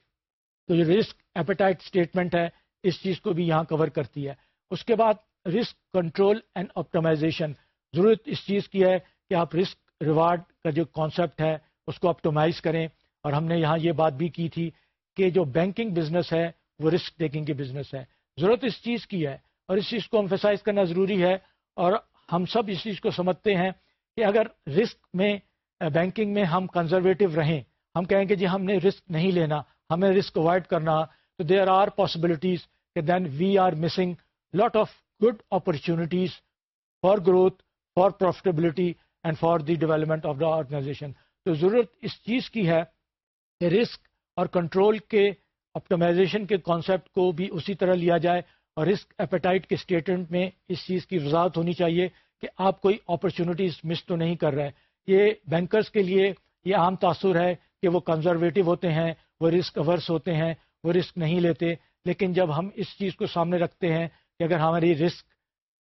[SPEAKER 1] تو جو رسک ایپیٹائٹ اسٹیٹمنٹ ہے، اس چیز کو بھی یہاں کور کرتی ہے۔ اس کے بعد رسک کنٹرول اینڈ آپٹومائزیشن ضرورت اس چیز کی ہے کہ آپ رسک ریوارڈ کا جو کانسیپٹ ہے، اس کو آپٹومائز کریں۔ اور ہم نے یہاں یہ بات بھی کی تھی کہ جو بینکنگ بزنس ہے، وہ رسک ٹیکنگ کی بزنس ہے۔ ضرورت اس چیز کی ہے اور اس چیز کو امفیسائز کرنا ضروری ہے۔ اور ہم سب اس چیز کو سمجھتے ہیں کہ اگر رسک میں بینکنگ میں ہم کنزرویٹو رہیں، ہم کہیں کہ جی ہم نے رسک نہیں لینا، ہمیں رسک اوائڈ کرنا، تو دیر آر پاسبلٹیز کہ then we are missing lot of good opportunities for growth for profitability and for the development of the organisation تو ضرورت اس چیز کی ہے کہ رسک اور کنٹرول کے آپٹمائزیشن کے کانسیپٹ کو بھی اسی طرح لیا جائے اور رسک ایپیٹائٹ کے اسٹیٹمنٹ میں اس چیز کی وضاحت ہونی چاہیے کہ آپ کوئی اپرچونیٹیز مس تو نہیں کر رہے یہ بینکرز کے لیے یہ عام تاثر ہے کہ وہ کنزرویٹو ہوتے ہیں، وہ رسک اورس ہوتے ہیں، وہ رسک نہیں لیتے۔ لیکن جب ہم اس چیز کو سامنے رکھتے ہیں کہ اگر ہماری رسک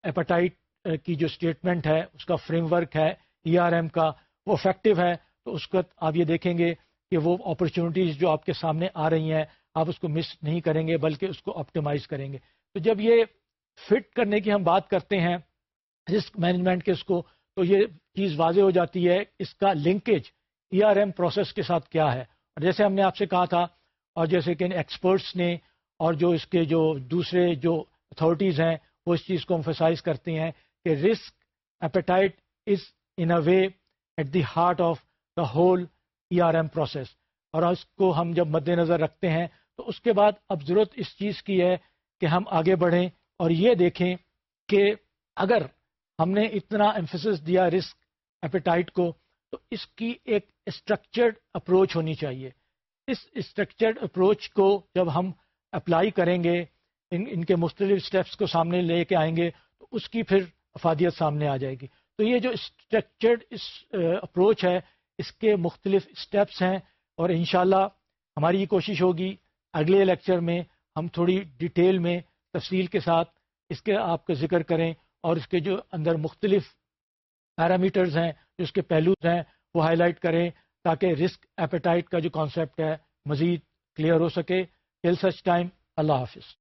[SPEAKER 1] ایپیٹائٹ کی جو اسٹیٹمنٹ ہے، اس کا فریم ورک ہے ای آر ایم کا، وہ افیکٹو ہے۔ تو اس وقت آپ یہ دیکھیں گے کہ وہ اپرچونیٹیز جو آپ کے سامنے آ رہی ہیں، آپ اس کو مس نہیں کریں گے، بلکہ اس کو آپٹیمائز کریں گے۔ تو جب یہ فٹ کرنے کی ہم بات کرتے ہیں رسک مینجمنٹ کے اس کو، تو یہ چیز واضح ہو جاتی ہے، اس کا linkage E R M process کے ساتھ کیا ہے۔ اور جیسے ہم نے آپ سے کہا تھا، اور جیسے کہ ایکسپرٹس نے، اور جو اس کے جو دوسرے جو اتھارٹیز ہیں، وہ اس چیز کو امفسائز کرتے ہیں کہ risk appetite is in a way at the heart of the whole E R M process اور اس کو ہم جب مد نظر رکھتے ہیں تو اس کے بعد اب ضرورت اس چیز کی ہے کہ ہم آگے بڑھیں اور یہ دیکھیں کہ اگر ہم نے اتنا امفسس دیا رسک ایپیٹائٹ کو تو اس کی ایک اسٹرکچرڈ اپروچ ہونی چاہیے۔ اس اسٹرکچرڈ اپروچ کو جب ہم اپلائی کریں گے، ان ان کے مختلف اسٹیپس کو سامنے لے کے آئیں گے تو اس کی پھر افادیت سامنے آ جائے گی۔ تو یہ جو اسٹرکچرڈ اس اپروچ ہے، اس کے مختلف اسٹیپس ہیں اور انشاءاللہ ہماری یہ کوشش ہوگی۔ اگلے لیکچر میں ہم تھوڑی ڈیٹیل میں تفصیل کے ساتھ اس کے آپ کا ذکر کریں اور اس کے جو اندر مختلف پیرامیٹرز ہیں، جو اس کے پہلوز ہیں، وہ ہائی لائٹ کریں تاکہ رسک ایپیٹائٹ کا جو کانسیپٹ ہے، مزید کلیئر ہو سکے۔ ٹل سچ ٹائم اللہ حافظ۔